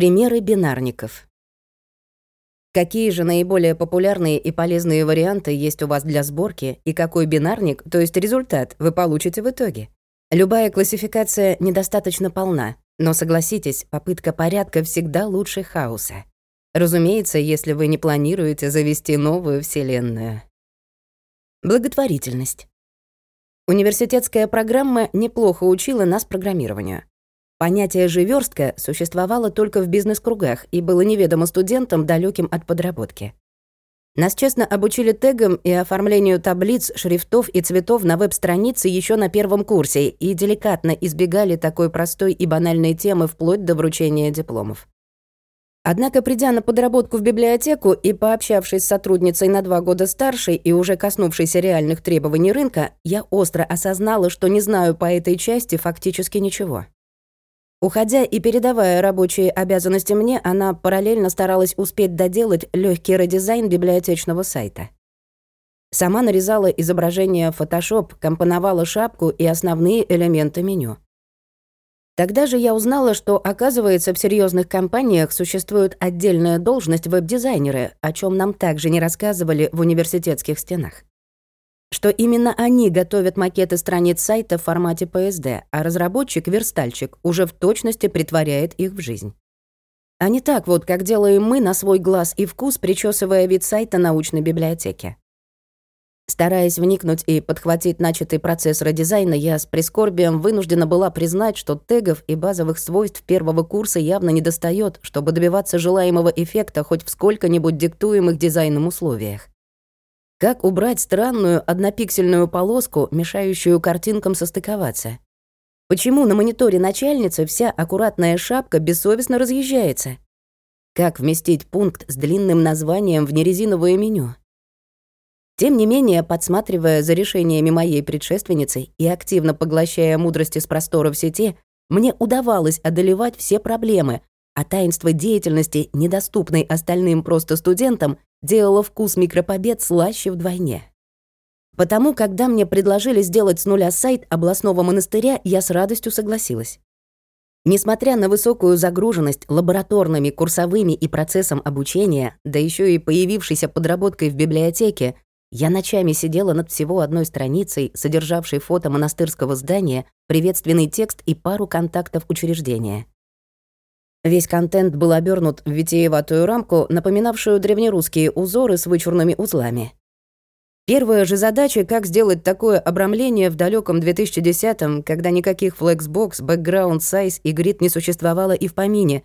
Примеры бинарников. Какие же наиболее популярные и полезные варианты есть у вас для сборки и какой бинарник, то есть результат, вы получите в итоге? Любая классификация недостаточно полна, но согласитесь, попытка порядка всегда лучше хаоса. Разумеется, если вы не планируете завести новую вселенную. Благотворительность. Университетская программа неплохо учила нас программированию. Понятие же верстка существовало только в бизнес-кругах и было неведомо студентам, далеким от подработки. Нас честно обучили тегам и оформлению таблиц, шрифтов и цветов на веб-странице еще на первом курсе и деликатно избегали такой простой и банальной темы вплоть до вручения дипломов. Однако, придя на подработку в библиотеку и пообщавшись с сотрудницей на два года старше и уже коснувшейся реальных требований рынка, я остро осознала, что не знаю по этой части фактически ничего. Уходя и передавая рабочие обязанности мне, она параллельно старалась успеть доделать легкий редизайн библиотечного сайта. Сама нарезала изображение в Photoshop, компоновала шапку и основные элементы меню. Тогда же я узнала, что, оказывается, в серьезных компаниях существует отдельная должность веб-дизайнеры, о чем нам также не рассказывали в университетских стенах что именно они готовят макеты страниц сайта в формате PSD, а разработчик-верстальщик уже в точности притворяет их в жизнь. А не так вот, как делаем мы на свой глаз и вкус, причесывая вид сайта научной библиотеки. Стараясь вникнуть и подхватить начатый процесс редизайна, я с прискорбием вынуждена была признать, что тегов и базовых свойств первого курса явно недостает, чтобы добиваться желаемого эффекта хоть в сколько-нибудь диктуемых дизайном условиях. Как убрать странную однопиксельную полоску, мешающую картинкам состыковаться? Почему на мониторе начальницы вся аккуратная шапка бессовестно разъезжается? Как вместить пункт с длинным названием в нерезиновое меню? Тем не менее, подсматривая за решениями моей предшественницы и активно поглощая мудрости с простора в сети, мне удавалось одолевать все проблемы, а таинство деятельности, недоступной остальным просто студентам, делало вкус микропобед слаще вдвойне. Потому, когда мне предложили сделать с нуля сайт областного монастыря, я с радостью согласилась. Несмотря на высокую загруженность лабораторными, курсовыми и процессом обучения, да еще и появившейся подработкой в библиотеке, я ночами сидела над всего одной страницей, содержавшей фото монастырского здания, приветственный текст и пару контактов учреждения. Весь контент был обернут в витиеватую рамку, напоминавшую древнерусские узоры с вычурными узлами. Первая же задача, как сделать такое обрамление в далеком 2010-м, когда никаких Flexbox, Background Size и Grid не существовало и в помине,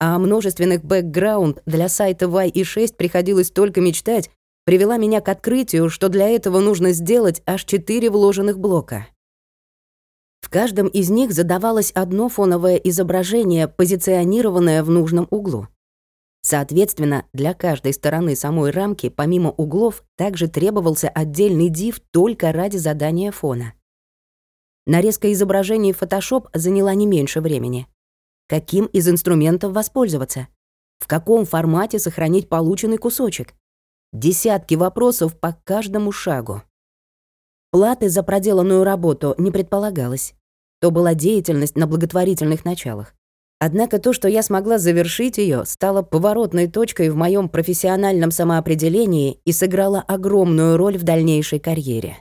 а множественных бэкграунд для сайта Y и 6 приходилось только мечтать, привела меня к открытию, что для этого нужно сделать аж четыре вложенных блока. В каждом из них задавалось одно фоновое изображение, позиционированное в нужном углу. Соответственно, для каждой стороны самой рамки, помимо углов, также требовался отдельный div только ради задания фона. Нарезка изображений в Photoshop заняла не меньше времени. Каким из инструментов воспользоваться? В каком формате сохранить полученный кусочек? Десятки вопросов по каждому шагу. Платы за проделанную работу не предполагалось. То была деятельность на благотворительных началах. Однако то, что я смогла завершить ее, стало поворотной точкой в моем профессиональном самоопределении и сыграло огромную роль в дальнейшей карьере.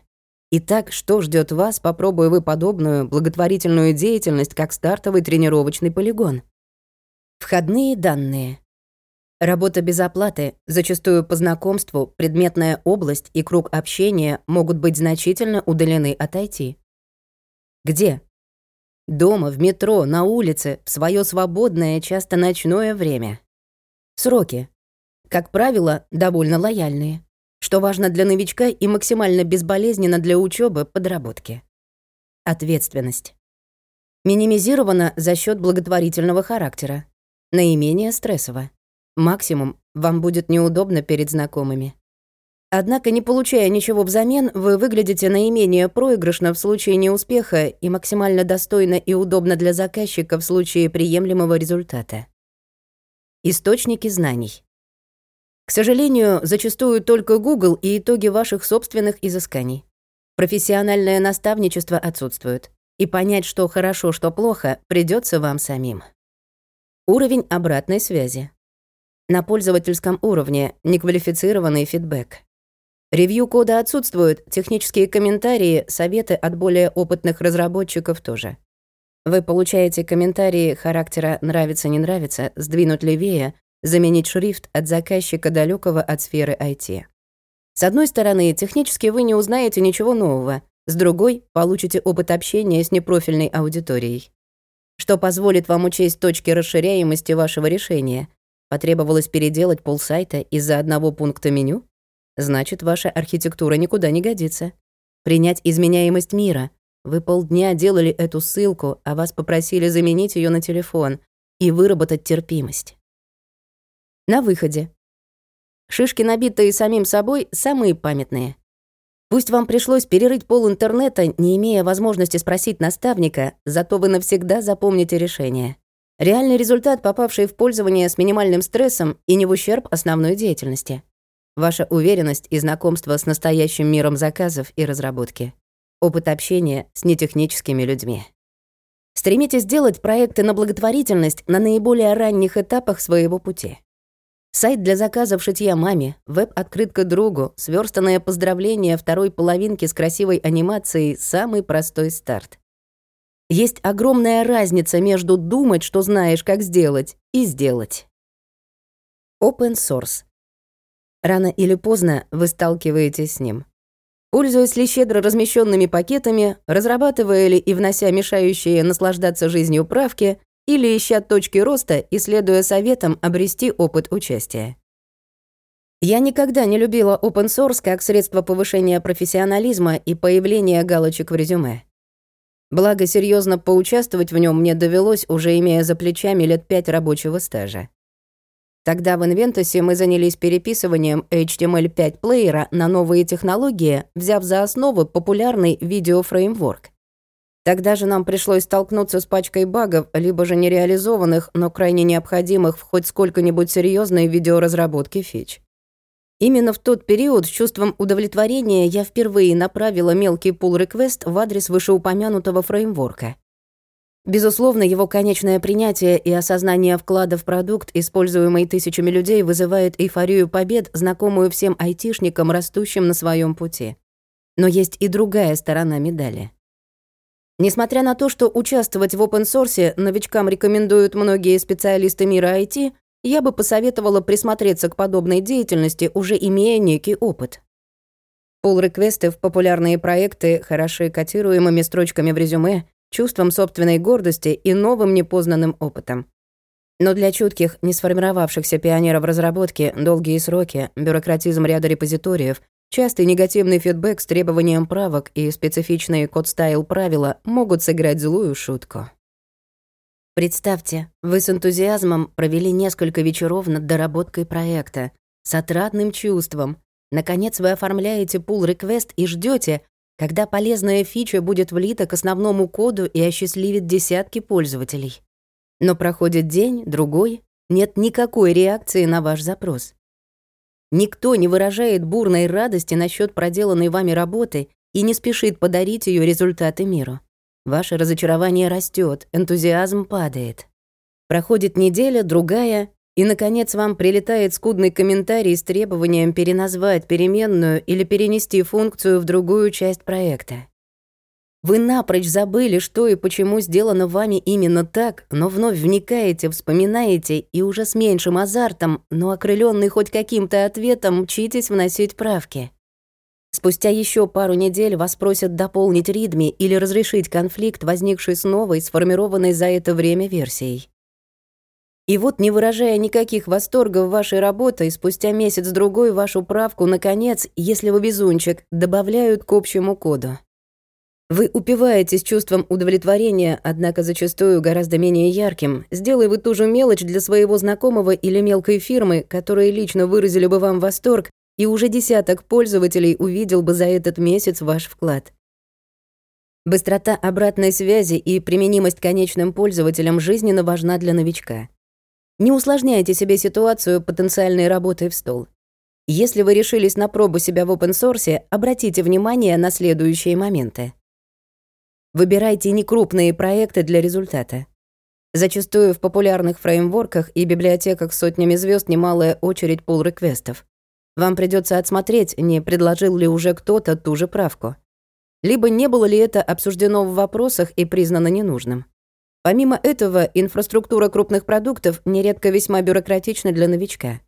Итак, что ждет вас, попробуя вы подобную благотворительную деятельность как стартовый тренировочный полигон? Входные данные. Работа без оплаты, зачастую по знакомству, предметная область и круг общения могут быть значительно удалены от IT. Где? Дома, в метро, на улице, в свое свободное, часто ночное время. Сроки. Как правило, довольно лояльные. Что важно для новичка и максимально безболезненно для учебы, подработки. Ответственность. Минимизирована за счет благотворительного характера. Наименее стрессово. Максимум вам будет неудобно перед знакомыми. Однако, не получая ничего взамен, вы выглядите наименее проигрышно в случае неуспеха и максимально достойно и удобно для заказчика в случае приемлемого результата. Источники знаний. К сожалению, зачастую только Google и итоги ваших собственных изысканий. Профессиональное наставничество отсутствует, и понять, что хорошо, что плохо, придется вам самим. Уровень обратной связи. На пользовательском уровне неквалифицированный фидбэк. Ревью кода отсутствуют, технические комментарии, советы от более опытных разработчиков тоже. Вы получаете комментарии характера «нравится-не нравится», «сдвинуть левее», «заменить шрифт» от заказчика далекого от сферы IT. С одной стороны, технически вы не узнаете ничего нового, с другой — получите опыт общения с непрофильной аудиторией. Что позволит вам учесть точки расширяемости вашего решения. Потребовалось переделать полсайта из-за одного пункта меню? Значит, ваша архитектура никуда не годится. Принять изменяемость мира. Вы полдня делали эту ссылку, а вас попросили заменить ее на телефон и выработать терпимость. На выходе. Шишки, набитые самим собой, самые памятные. Пусть вам пришлось перерыть пол интернета, не имея возможности спросить наставника, зато вы навсегда запомните решение. Реальный результат, попавший в пользование с минимальным стрессом и не в ущерб основной деятельности. Ваша уверенность и знакомство с настоящим миром заказов и разработки. Опыт общения с нетехническими людьми. Стремитесь сделать проекты на благотворительность на наиболее ранних этапах своего пути. Сайт для заказов шитья маме, веб-открытка другу, сверстанное поздравление второй половинки с красивой анимацией — самый простой старт. Есть огромная разница между думать, что знаешь, как сделать, и сделать. Open source. Рано или поздно вы сталкиваетесь с ним. Пользуясь ли щедро размещенными пакетами, разрабатывая ли и внося мешающие наслаждаться жизнью правки, или, ища точки роста и следуя советам, обрести опыт участия. Я никогда не любила open source как средство повышения профессионализма и появления галочек в резюме. Благо, серьезно поучаствовать в нем мне довелось, уже имея за плечами лет пять рабочего стажа. Тогда в Инвентусе мы занялись переписыванием HTML5 плеера на новые технологии, взяв за основу популярный видеофреймворк. Тогда же нам пришлось столкнуться с пачкой багов, либо же нереализованных, но крайне необходимых в хоть сколько-нибудь серьезной видеоразработке фич. Именно в тот период с чувством удовлетворения я впервые направила мелкий pull-request в адрес вышеупомянутого фреймворка. Безусловно, его конечное принятие и осознание вклада в продукт, используемый тысячами людей, вызывает эйфорию побед, знакомую всем айтишникам, растущим на своем пути. Но есть и другая сторона медали. Несмотря на то, что участвовать в open source новичкам рекомендуют многие специалисты мира IT, я бы посоветовала присмотреться к подобной деятельности, уже имея некий опыт. Пул-реквесты в популярные проекты хороши котируемыми строчками в резюме, чувством собственной гордости и новым непознанным опытом. Но для чутких, несформировавшихся пионеров разработки, долгие сроки, бюрократизм ряда репозиториев, Частый негативный фидбэк с требованием правок и специфичные code style правила могут сыграть злую шутку. Представьте, вы с энтузиазмом провели несколько вечеров над доработкой проекта, с отрадным чувством. Наконец вы оформляете pull-request и ждете, когда полезная фича будет влита к основному коду и осчастливит десятки пользователей. Но проходит день, другой, нет никакой реакции на ваш запрос. Никто не выражает бурной радости насчет проделанной вами работы и не спешит подарить ее результаты миру. Ваше разочарование растет, энтузиазм падает. Проходит неделя, другая, и, наконец, вам прилетает скудный комментарий с требованием переназвать переменную или перенести функцию в другую часть проекта. Вы напрочь забыли, что и почему сделано вами именно так, но вновь вникаете, вспоминаете и уже с меньшим азартом, но окрыленный хоть каким-то ответом, мчитесь вносить правки. Спустя еще пару недель вас просят дополнить ридми или разрешить конфликт, возникший с новой, сформированной за это время версией. И вот, не выражая никаких восторгов вашей работой, спустя месяц-другой вашу правку, наконец, если вы безунчик, добавляют к общему коду. Вы упиваетесь чувством удовлетворения, однако зачастую гораздо менее ярким. Сделай вы ту же мелочь для своего знакомого или мелкой фирмы, которые лично выразили бы вам восторг, и уже десяток пользователей увидел бы за этот месяц ваш вклад. Быстрота обратной связи и применимость конечным пользователям жизненно важна для новичка. Не усложняйте себе ситуацию потенциальной работой в стол. Если вы решились на пробу себя в open source, обратите внимание на следующие моменты. Выбирайте некрупные проекты для результата. Зачастую в популярных фреймворках и библиотеках сотнями звезд немалая очередь пул-реквестов. Вам придется отсмотреть, не предложил ли уже кто-то ту же правку. Либо не было ли это обсуждено в вопросах и признано ненужным. Помимо этого, инфраструктура крупных продуктов нередко весьма бюрократична для новичка.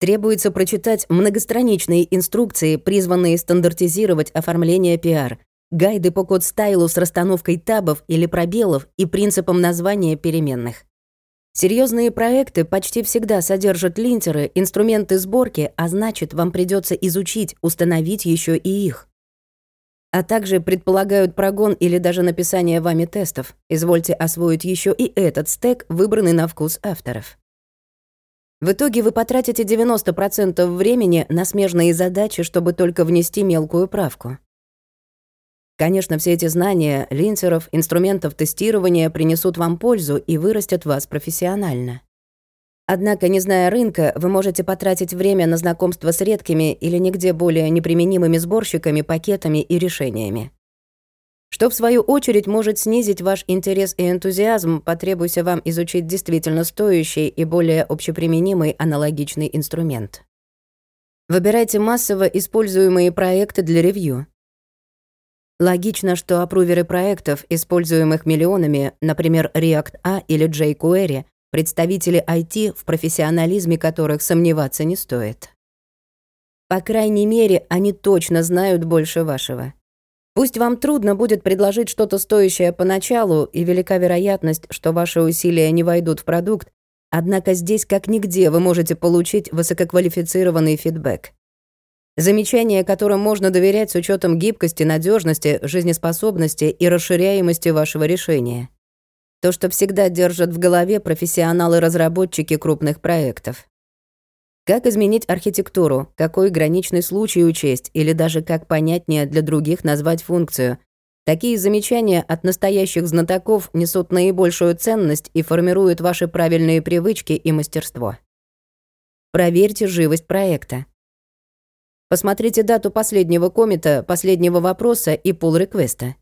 Требуется прочитать многостраничные инструкции, призванные стандартизировать оформление PR, гайды по код-стайлу с расстановкой табов или пробелов и принципом названия переменных. Серьезные проекты почти всегда содержат линтеры, инструменты сборки, а значит, вам придется изучить, установить еще и их. А также предполагают прогон или даже написание вами тестов. Извольте освоить еще и этот стек, выбранный на вкус авторов. В итоге вы потратите 90% времени на смежные задачи, чтобы только внести мелкую правку. Конечно, все эти знания линтеров, инструментов тестирования принесут вам пользу и вырастят вас профессионально. Однако, не зная рынка, вы можете потратить время на знакомство с редкими или нигде более неприменимыми сборщиками, пакетами и решениями. Что, в свою очередь, может снизить ваш интерес и энтузиазм, потребуйся вам изучить действительно стоящий и более общеприменимый аналогичный инструмент. Выбирайте массово используемые проекты для ревью. Логично, что апруверы проектов, используемых миллионами, например, React-A или jQuery, представители IT, в профессионализме которых сомневаться не стоит. По крайней мере, они точно знают больше вашего. Пусть вам трудно будет предложить что-то стоящее поначалу, и велика вероятность, что ваши усилия не войдут в продукт, однако здесь как нигде вы можете получить высококвалифицированный фидбэк. Замечания, которым можно доверять с учетом гибкости, надежности, жизнеспособности и расширяемости вашего решения. То, что всегда держат в голове профессионалы-разработчики крупных проектов. Как изменить архитектуру, какой граничный случай учесть или даже как понятнее для других назвать функцию. Такие замечания от настоящих знатоков несут наибольшую ценность и формируют ваши правильные привычки и мастерство. Проверьте живость проекта. Посмотрите дату последнего комита, последнего вопроса и пул-реквеста.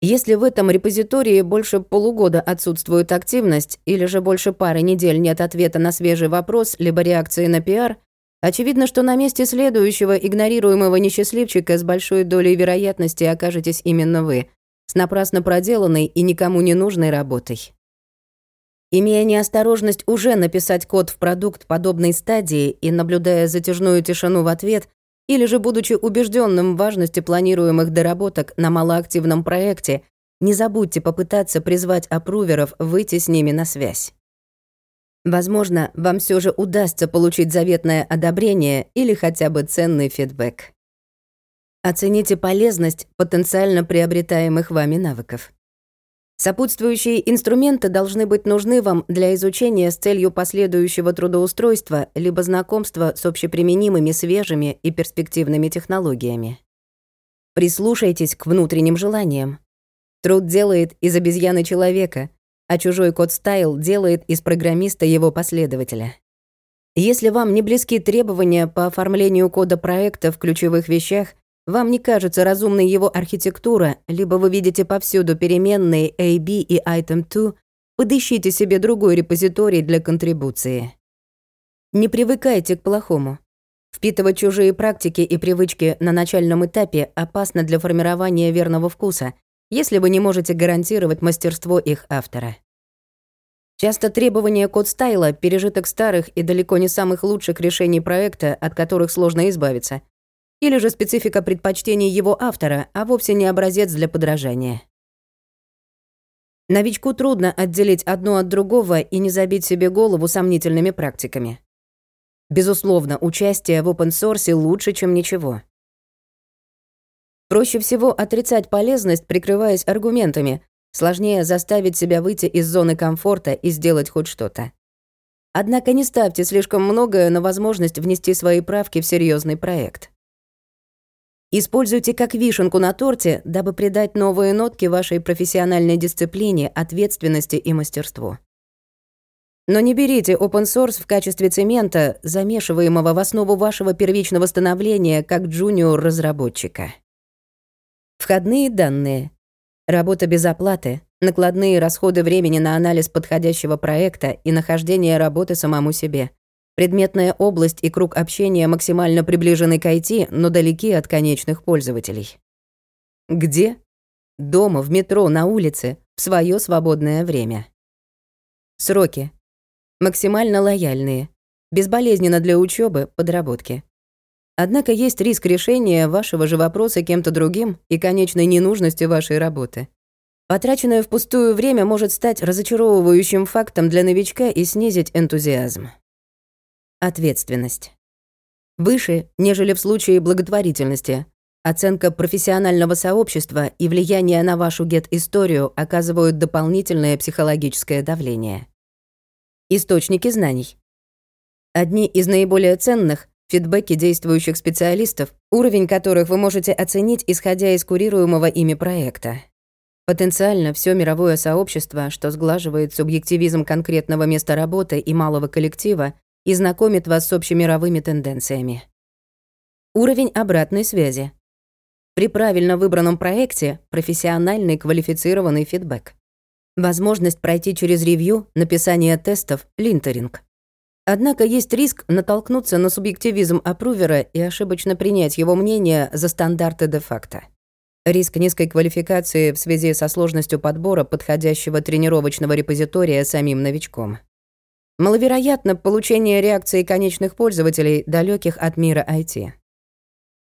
Если в этом репозитории больше полугода отсутствует активность или же больше пары недель нет ответа на свежий вопрос либо реакции на пиар, очевидно, что на месте следующего игнорируемого несчастливчика с большой долей вероятности окажетесь именно вы, с напрасно проделанной и никому не нужной работой. Имея неосторожность уже написать код в продукт подобной стадии и наблюдая затяжную тишину в ответ, или же будучи убежденным в важности планируемых доработок на малоактивном проекте, не забудьте попытаться призвать апруверов выйти с ними на связь. Возможно, вам все же удастся получить заветное одобрение или хотя бы ценный фидбэк. Оцените полезность потенциально приобретаемых вами навыков. Сопутствующие инструменты должны быть нужны вам для изучения с целью последующего трудоустройства либо знакомства с общеприменимыми свежими и перспективными технологиями. Прислушайтесь к внутренним желаниям. Труд делает из обезьяны человека, а чужой код-стайл делает из программиста его последователя. Если вам не близки требования по оформлению кода проекта в ключевых вещах, вам не кажется разумной его архитектура, либо вы видите повсюду переменные AB и item2, подыщите себе другой репозиторий для контрибуции. Не привыкайте к плохому. Впитывать чужие практики и привычки на начальном этапе опасно для формирования верного вкуса, если вы не можете гарантировать мастерство их автора. Часто требования код-стайла — пережиток старых и далеко не самых лучших решений проекта, от которых сложно избавиться — или же специфика предпочтений его автора, а вовсе не образец для подражания. Новичку трудно отделить одно от другого и не забить себе голову сомнительными практиками. Безусловно, участие в source лучше, чем ничего. Проще всего отрицать полезность, прикрываясь аргументами. Сложнее заставить себя выйти из зоны комфорта и сделать хоть что-то. Однако не ставьте слишком многое на возможность внести свои правки в серьезный проект. Используйте как вишенку на торте, дабы придать новые нотки вашей профессиональной дисциплине, ответственности и мастерству. Но не берите open source в качестве цемента, замешиваемого в основу вашего первичного становления как джуниор-разработчика. Входные данные. Работа без оплаты, накладные расходы времени на анализ подходящего проекта и нахождение работы самому себе. Предметная область и круг общения максимально приближены к IT, но далеки от конечных пользователей. Где? Дома, в метро, на улице, в свое свободное время. Сроки. Максимально лояльные. Безболезненно для учебы, подработки. Однако есть риск решения вашего же вопроса кем-то другим и конечной ненужности вашей работы. Потраченное впустую время может стать разочаровывающим фактом для новичка и снизить энтузиазм. Ответственность. Выше, нежели в случае благотворительности, Оценка профессионального сообщества и влияние на вашу гет-историю оказывают дополнительное психологическое давление. Источники знаний. Одни из наиболее ценных — фидбэки действующих специалистов, уровень которых вы можете оценить, исходя из курируемого ими проекта. Потенциально все мировое сообщество, что сглаживает субъективизм конкретного места работы и малого коллектива, и знакомит вас с общемировыми тенденциями. Уровень обратной связи. При правильно выбранном проекте профессиональный квалифицированный фидбэк. Возможность пройти через ревью, написание тестов, линтеринг. Однако есть риск натолкнуться на субъективизм апрувера и ошибочно принять его мнение за стандарты де-факто. Риск низкой квалификации в связи со сложностью подбора подходящего тренировочного репозитория самим новичком. Маловероятно получение реакции конечных пользователей, далеких от мира IT.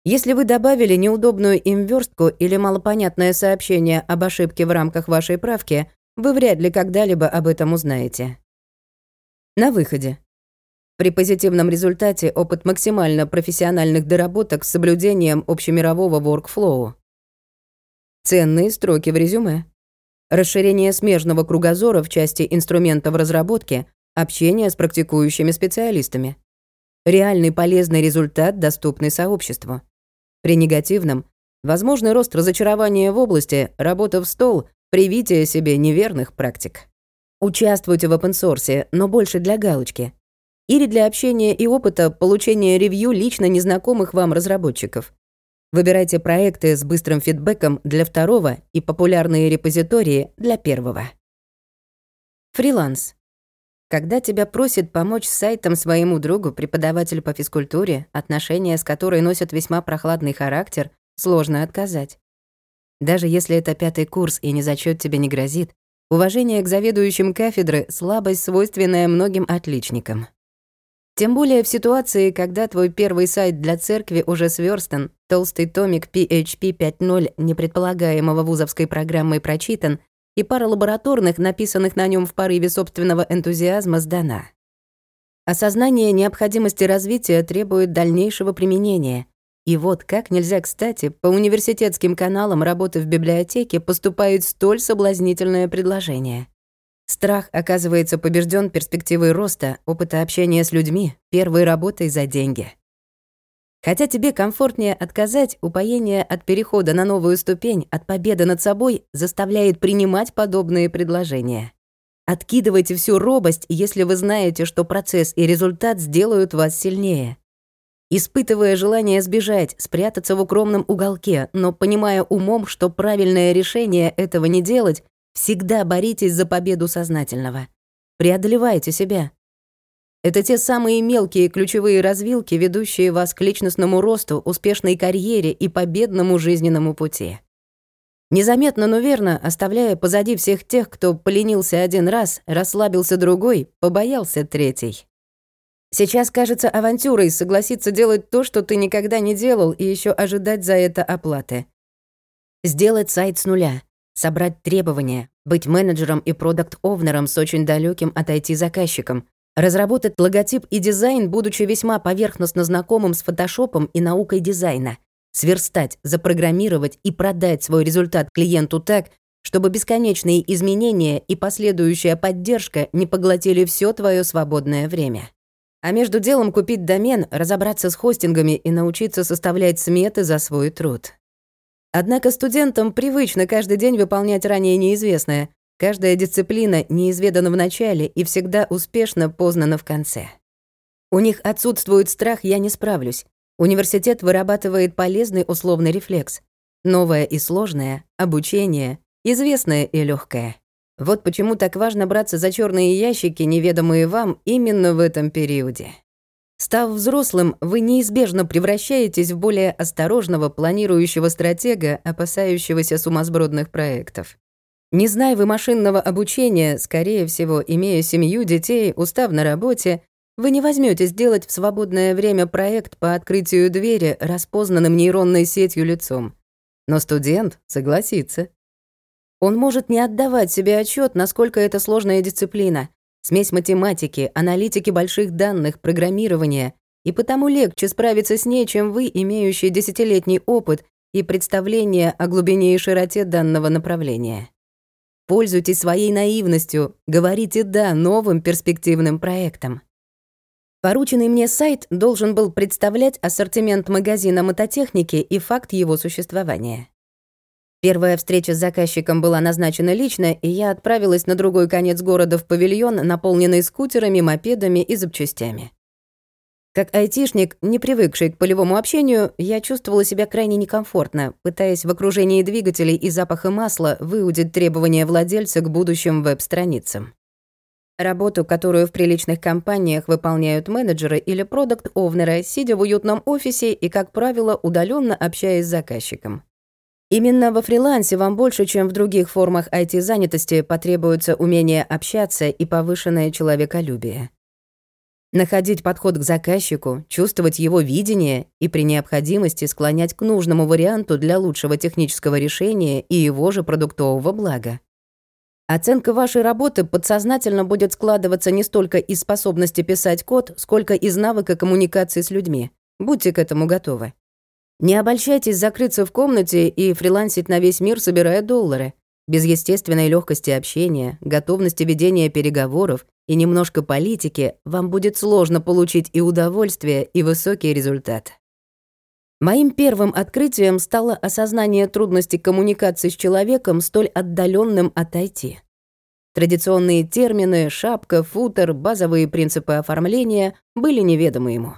Если вы добавили неудобную им верстку или малопонятное сообщение об ошибке в рамках вашей правки, вы вряд ли когда-либо об этом узнаете. На выходе. При позитивном результате опыт максимально профессиональных доработок с соблюдением общемирового workflow. Ценные строки в резюме. Расширение смежного кругозора в части инструментов разработки, общение с практикующими специалистами. Реальный полезный результат, доступный сообществу. При негативном — возможный рост разочарования в области, работа в стол, привитие себе неверных практик. Участвуйте в опенсорсе, но больше для галочки. Или для общения и опыта получения ревью лично незнакомых вам разработчиков. Выбирайте проекты с быстрым фидбэком для второго и популярные репозитории для первого. Фриланс. Когда тебя просит помочь с сайтом своему другу, преподаватель по физкультуре, отношения с которой носят весьма прохладный характер, сложно отказать. Даже если это пятый курс и не зачет тебе не грозит, уважение к заведующим кафедры — слабость, свойственная многим отличникам. Тем более в ситуации, когда твой первый сайт для церкви уже сверстан, толстый томик PHP 5.0 непредполагаемого вузовской программой прочитан, и пара лабораторных, написанных на нем в порыве собственного энтузиазма, сдана. Осознание необходимости развития требует дальнейшего применения. И вот как нельзя кстати, по университетским каналам работы в библиотеке поступает столь соблазнительное предложение. Страх оказывается побежден перспективой роста, опыта общения с людьми, первой работой за деньги. Хотя тебе комфортнее отказать, упоение от перехода на новую ступень, от победы над собой заставляет принимать подобные предложения. Откидывайте всю робость, если вы знаете, что процесс и результат сделают вас сильнее. Испытывая желание сбежать, спрятаться в укромном уголке, но понимая умом, что правильное решение этого не делать, всегда боритесь за победу сознательного. Преодолевайте себя. Это те самые мелкие ключевые развилки, ведущие вас к личностному росту, успешной карьере и победному жизненному пути. Незаметно, но верно, оставляя позади всех тех, кто поленился один раз, расслабился другой, побоялся третий. Сейчас кажется авантюрой согласиться делать то, что ты никогда не делал, и еще ожидать за это оплаты. Сделать сайт с нуля, собрать требования, быть менеджером и продакт-овнером с очень далеким от IT-заказчиком, Разработать логотип и дизайн, будучи весьма поверхностно знакомым с фотошопом и наукой дизайна. Сверстать, запрограммировать и продать свой результат клиенту так, чтобы бесконечные изменения и последующая поддержка не поглотили все твое свободное время. А между делом купить домен, разобраться с хостингами и научиться составлять сметы за свой труд. Однако студентам привычно каждый день выполнять ранее неизвестное, Каждая дисциплина неизведана в начале и всегда успешно познана в конце. У них отсутствует страх «я не справлюсь». Университет вырабатывает полезный условный рефлекс. Новое и сложное, обучение, известное и легкое. Вот почему так важно браться за черные ящики, неведомые вам, именно в этом периоде. Став взрослым, вы неизбежно превращаетесь в более осторожного, планирующего стратега, опасающегося сумасбродных проектов. Не зная вы машинного обучения, скорее всего, имея семью, детей, устав на работе, вы не возьмете сделать в свободное время проект по открытию двери распознанным нейронной сетью лицом. Но студент согласится. Он может не отдавать себе отчет, насколько это сложная дисциплина, смесь математики, аналитики больших данных, программирования, и потому легче справиться с ней, чем вы, имеющие десятилетний опыт и представление о глубине и широте данного направления. Пользуйтесь своей наивностью, говорите «да» новым перспективным проектам. Порученный мне сайт должен был представлять ассортимент магазина мототехники и факт его существования. Первая встреча с заказчиком была назначена лично, и я отправилась на другой конец города в павильон, наполненный скутерами, мопедами и запчастями. Как айтишник, не привыкший к полевому общению, я чувствовала себя крайне некомфортно, пытаясь в окружении двигателей и запаха масла выудить требования владельца к будущим веб-страницам. Работу, которую в приличных компаниях выполняют менеджеры или продукт-овнеры, сидя в уютном офисе и, как правило, удаленно общаясь с заказчиком. Именно во фрилансе вам больше, чем в других формах IT-занятости, потребуется умение общаться и повышенное человеколюбие. Находить подход к заказчику, чувствовать его видение и при необходимости склонять к нужному варианту для лучшего технического решения и его же продуктового блага. Оценка вашей работы подсознательно будет складываться не столько из способности писать код, сколько из навыка коммуникации с людьми. Будьте к этому готовы. Не обольщайтесь закрыться в комнате и фрилансить на весь мир, собирая доллары. Без естественной легкости общения, готовности ведения переговоров и немножко политики вам будет сложно получить и удовольствие, и высокий результат. Моим первым открытием стало осознание трудности коммуникации с человеком, столь отдаленным от IT. Традиционные термины, шапка, футер, базовые принципы оформления были неведомы ему.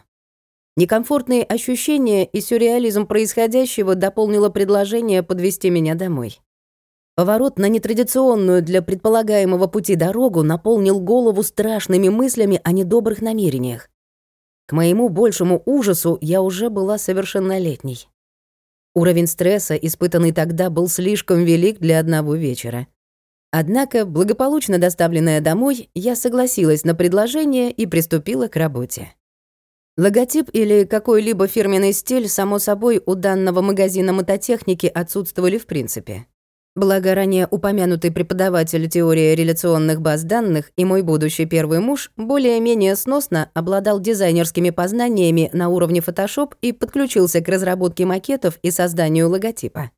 Некомфортные ощущения и сюрреализм происходящего дополнило предложение подвести меня домой. Поворот на нетрадиционную для предполагаемого пути дорогу наполнил голову страшными мыслями о недобрых намерениях. К моему большему ужасу я уже была совершеннолетней. Уровень стресса, испытанный тогда, был слишком велик для одного вечера. Однако, благополучно доставленная домой, я согласилась на предложение и приступила к работе. Логотип или какой-либо фирменный стиль, само собой, у данного магазина мототехники отсутствовали в принципе. Благо, ранее упомянутый преподаватель теории реляционных баз данных и мой будущий первый муж более-менее сносно обладал дизайнерскими познаниями на уровне Photoshop и подключился к разработке макетов и созданию логотипа.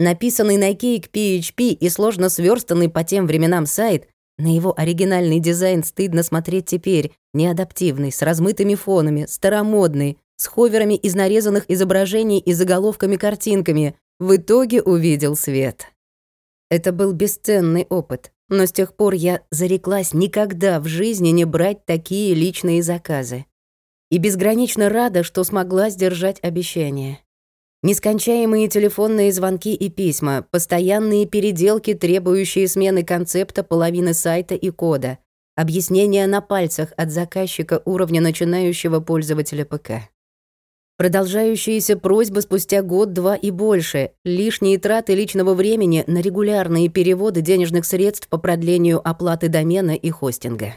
Написанный на Cake PHP и сложно сверстанный по тем временам сайт, на его оригинальный дизайн стыдно смотреть теперь, неадаптивный, с размытыми фонами, старомодный, с ховерами из нарезанных изображений и заголовками-картинками, в итоге увидел свет. Это был бесценный опыт, но с тех пор я зареклась никогда в жизни не брать такие личные заказы. И безгранично рада, что смогла сдержать обещание. Нескончаемые телефонные звонки и письма, постоянные переделки, требующие смены концепта половины сайта и кода, объяснения на пальцах от заказчика уровня начинающего пользователя ПК. Продолжающиеся просьбы спустя год-два и больше, лишние траты личного времени на регулярные переводы денежных средств по продлению оплаты домена и хостинга.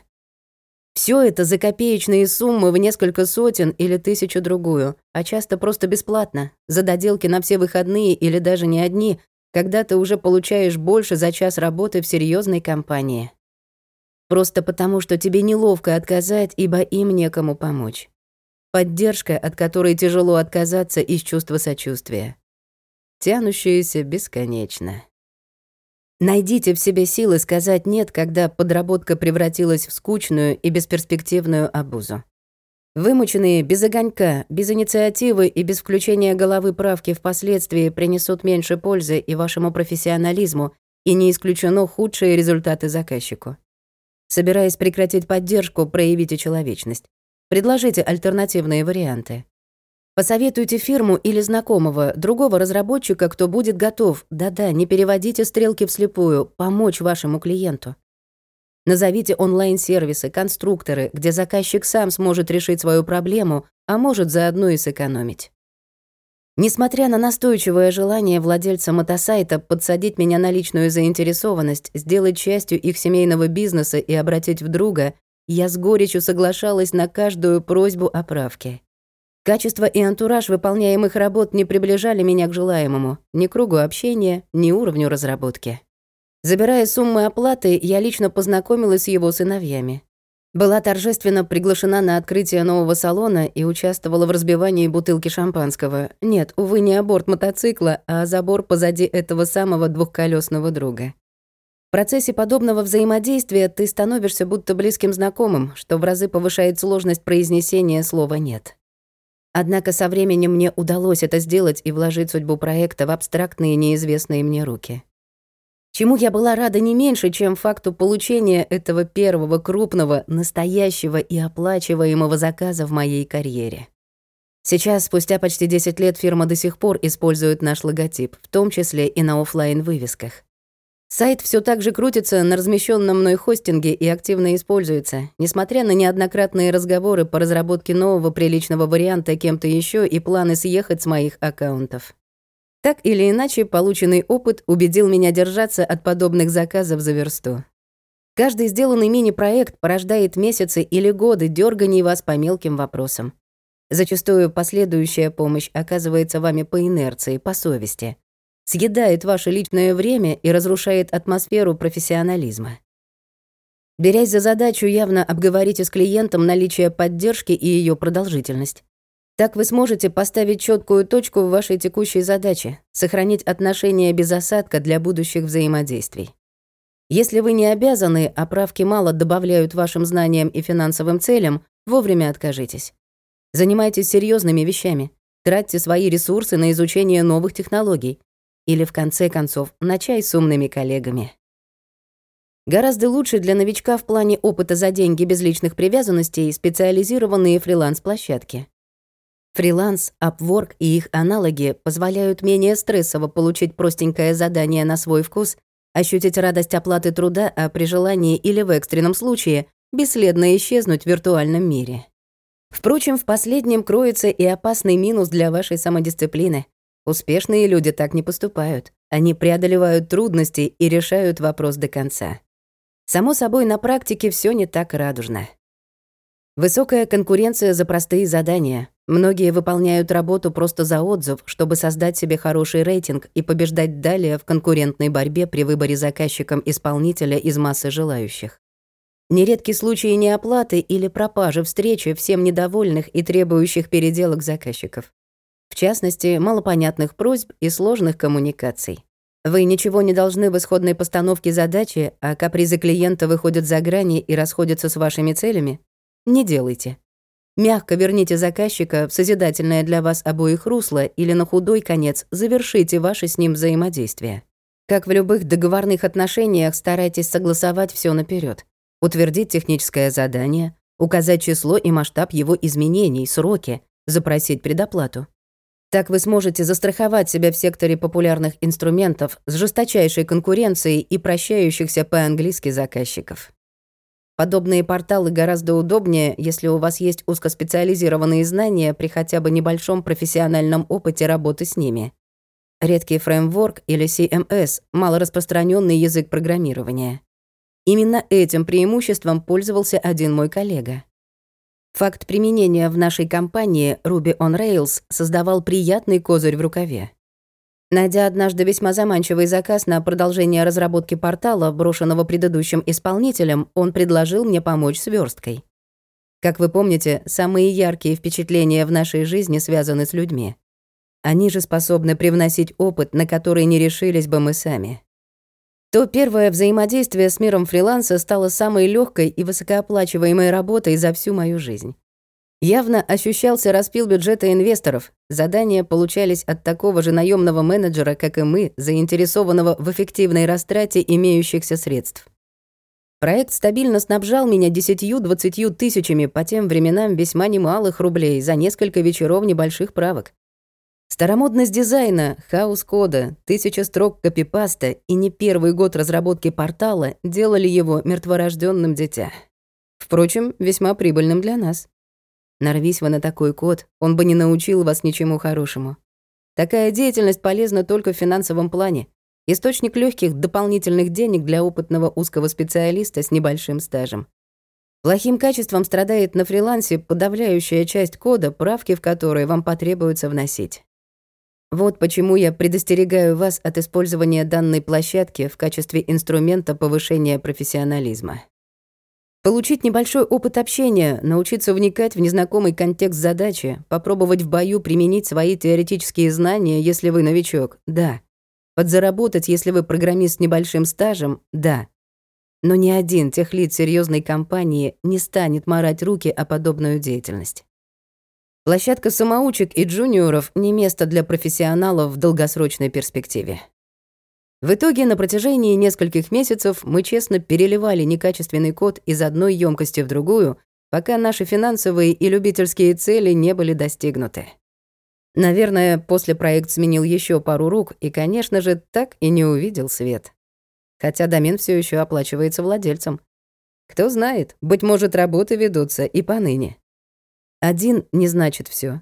Все это за копеечные суммы в несколько сотен или тысячу другую, а часто просто бесплатно, за доделки на все выходные или даже не одни, когда ты уже получаешь больше за час работы в серьезной компании. Просто потому, что тебе неловко отказать, ибо им некому помочь. Поддержка, от которой тяжело отказаться из чувства сочувствия. Тянущаяся бесконечно. Найдите в себе силы сказать «нет», когда подработка превратилась в скучную и бесперспективную обузу. Вымученные без огонька, без инициативы и без включения головы правки впоследствии принесут меньше пользы и вашему профессионализму, и не исключено худшие результаты заказчику. Собираясь прекратить поддержку, проявите человечность. Предложите альтернативные варианты. Посоветуйте фирму или знакомого, другого разработчика, кто будет готов, да-да, не переводите стрелки вслепую, помочь вашему клиенту. Назовите онлайн-сервисы, конструкторы, где заказчик сам сможет решить свою проблему, а может заодно и сэкономить. Несмотря на настойчивое желание владельца мотосайта подсадить меня на личную заинтересованность, сделать частью их семейного бизнеса и обратить в друга, я с горечью соглашалась на каждую просьбу о правке. Качество и антураж выполняемых работ не приближали меня к желаемому, ни кругу общения, ни уровню разработки. Забирая суммы оплаты, я лично познакомилась с его сыновьями. Была торжественно приглашена на открытие нового салона и участвовала в разбивании бутылки шампанского. Нет, увы, не аборт мотоцикла, а забор позади этого самого двухколесного друга. В процессе подобного взаимодействия ты становишься будто близким знакомым, что в разы повышает сложность произнесения слова «нет». Однако со временем мне удалось это сделать и вложить судьбу проекта в абстрактные неизвестные мне руки. Чему я была рада не меньше, чем факту получения этого первого крупного, настоящего и оплачиваемого заказа в моей карьере. Сейчас, спустя почти 10 лет, фирма до сих пор использует наш логотип, в том числе и на офлайн вывесках Сайт все так же крутится на размещенном мной хостинге и активно используется, несмотря на неоднократные разговоры по разработке нового приличного варианта кем-то еще и планы съехать с моих аккаунтов. Так или иначе, полученный опыт убедил меня держаться от подобных заказов за версту. Каждый сделанный мини-проект порождает месяцы или годы дерганий вас по мелким вопросам. Зачастую последующая помощь оказывается вами по инерции, по совести съедает ваше личное время и разрушает атмосферу профессионализма. Берясь за задачу, явно обговорите с клиентом наличие поддержки и ее продолжительность. Так вы сможете поставить четкую точку в вашей текущей задаче, сохранить отношения без осадка для будущих взаимодействий. Если вы не обязаны, а правки мало добавляют вашим знаниям и финансовым целям, вовремя откажитесь. Занимайтесь серьезными вещами. Тратьте свои ресурсы на изучение новых технологий, или, в конце концов, на чай с умными коллегами. Гораздо лучше для новичка в плане опыта за деньги без личных привязанностей специализированные фриланс-площадки. Фриланс, Upwork и их аналоги позволяют менее стрессово получить простенькое задание на свой вкус, ощутить радость оплаты труда, а при желании или в экстренном случае бесследно исчезнуть в виртуальном мире. Впрочем, в последнем кроется и опасный минус для вашей самодисциплины. Успешные люди так не поступают. Они преодолевают трудности и решают вопрос до конца. Само собой, на практике все не так радужно. Высокая конкуренция за простые задания. Многие выполняют работу просто за отзыв, чтобы создать себе хороший рейтинг и побеждать далее в конкурентной борьбе при выборе заказчиком-исполнителя из массы желающих. Нередки случаи неоплаты или пропажи встречи всем недовольных и требующих переделок заказчиков в частности, малопонятных просьб и сложных коммуникаций. Вы ничего не должны в исходной постановке задачи, а капризы клиента выходят за грани и расходятся с вашими целями? Не делайте. Мягко верните заказчика в созидательное для вас обоих русло или на худой конец завершите ваше с ним взаимодействие. Как в любых договорных отношениях, старайтесь согласовать все наперед, утвердить техническое задание, указать число и масштаб его изменений, сроки, запросить предоплату. Так вы сможете застраховать себя в секторе популярных инструментов с жесточайшей конкуренцией и прощающихся по-английски заказчиков. Подобные порталы гораздо удобнее, если у вас есть узкоспециализированные знания при хотя бы небольшом профессиональном опыте работы с ними. Редкий фреймворк или CMS — малораспространенный язык программирования. Именно этим преимуществом пользовался один мой коллега. Факт применения в нашей компании Ruby on Rails создавал приятный козырь в рукаве. Найдя однажды весьма заманчивый заказ на продолжение разработки портала, брошенного предыдущим исполнителем, он предложил мне помочь с версткой. Как вы помните, самые яркие впечатления в нашей жизни связаны с людьми. Они же способны привносить опыт, на который не решились бы мы сами то первое взаимодействие с миром фриланса стало самой легкой и высокооплачиваемой работой за всю мою жизнь. Явно ощущался распил бюджета инвесторов. Задания получались от такого же наемного менеджера, как и мы, заинтересованного в эффективной растрате имеющихся средств. Проект стабильно снабжал меня десятью-двадцатью тысячами по тем временам весьма немалых рублей за несколько вечеров небольших правок. Старомодность дизайна, хаос кода, тысяча строк копипаста и не первый год разработки портала делали его мертворожденным дитя. Впрочем, весьма прибыльным для нас. Нарвись вы на такой код, он бы не научил вас ничему хорошему. Такая деятельность полезна только в финансовом плане. Источник легких дополнительных денег для опытного узкого специалиста с небольшим стажем. Плохим качеством страдает на фрилансе подавляющая часть кода, правки в которые вам потребуется вносить. Вот почему я предостерегаю вас от использования данной площадки в качестве инструмента повышения профессионализма. Получить небольшой опыт общения, научиться вникать в незнакомый контекст задачи, попробовать в бою применить свои теоретические знания, если вы новичок, да. Подзаработать, если вы программист с небольшим стажем, да. Но ни один техлит серьезной компании не станет марать руки о подобную деятельность. Площадка самоучек и джуниоров не место для профессионалов в долгосрочной перспективе. В итоге на протяжении нескольких месяцев мы честно переливали некачественный код из одной емкости в другую, пока наши финансовые и любительские цели не были достигнуты. Наверное, после проект сменил еще пару рук и, конечно же, так и не увидел свет. Хотя домен все еще оплачивается владельцем. Кто знает, быть может, работы ведутся и поныне. Один не значит все.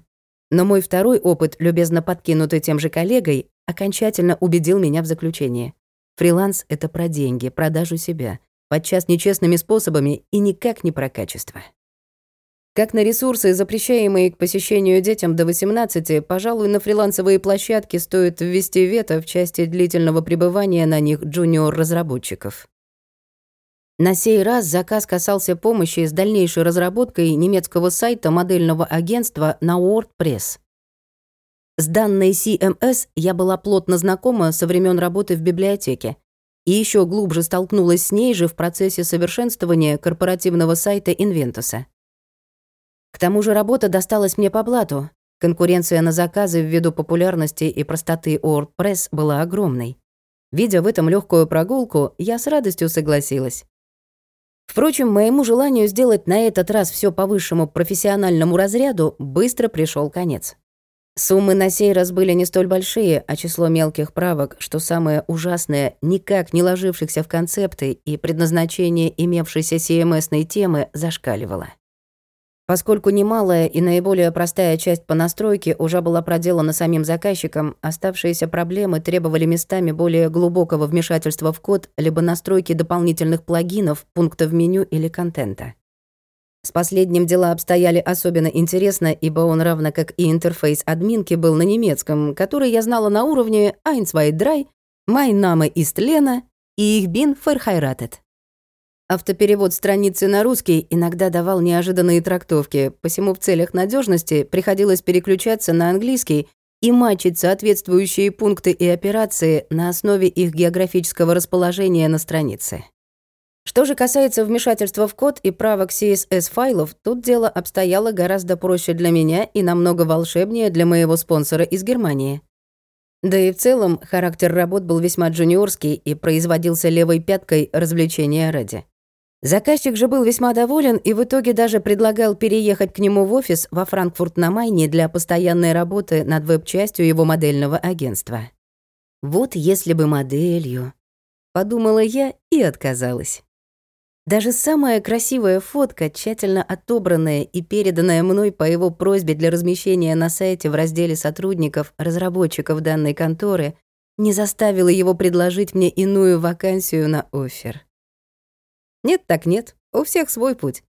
Но мой второй опыт, любезно подкинутый тем же коллегой, окончательно убедил меня в заключении. Фриланс — это про деньги, продажу себя, подчас нечестными способами и никак не про качество. Как на ресурсы, запрещаемые к посещению детям до 18, пожалуй, на фрилансовые площадки стоит ввести вето в части длительного пребывания на них джуниор-разработчиков. На сей раз заказ касался помощи с дальнейшей разработкой немецкого сайта модельного агентства на WordPress. С данной CMS я была плотно знакома со времен работы в библиотеке и еще глубже столкнулась с ней же в процессе совершенствования корпоративного сайта Инвентуса. К тому же работа досталась мне по блату. Конкуренция на заказы ввиду популярности и простоты WordPress была огромной. Видя в этом легкую прогулку, я с радостью согласилась. Впрочем, моему желанию сделать на этот раз все по высшему профессиональному разряду быстро пришел конец. Суммы на сей раз были не столь большие, а число мелких правок, что самое ужасное, никак не ложившихся в концепты и предназначение имевшейся CMS-ной темы зашкаливало. Поскольку немалая и наиболее простая часть по настройке уже была проделана самим заказчиком, оставшиеся проблемы требовали местами более глубокого вмешательства в код либо настройки дополнительных плагинов, пунктов меню или контента. С последним дела обстояли особенно интересно, ибо он, равно как и интерфейс админки, был на немецком, который я знала на уровне «Eins, zwei, drei», «Mein Name ist Lena» и «Ich bin verheiratet». Автоперевод страницы на русский иногда давал неожиданные трактовки, посему в целях надежности приходилось переключаться на английский и мачить соответствующие пункты и операции на основе их географического расположения на странице. Что же касается вмешательства в код и правок CSS-файлов, тут дело обстояло гораздо проще для меня и намного волшебнее для моего спонсора из Германии. Да и в целом характер работ был весьма джуниорский и производился левой пяткой развлечения ради. Заказчик же был весьма доволен и в итоге даже предлагал переехать к нему в офис во Франкфурт на Майне для постоянной работы над веб-частью его модельного агентства. Вот если бы моделью, подумала я и отказалась. Даже самая красивая фотка, тщательно отобранная и переданная мной по его просьбе для размещения на сайте в разделе сотрудников, разработчиков данной конторы, не заставила его предложить мне иную вакансию на офер. Нет так нет, у всех свой путь.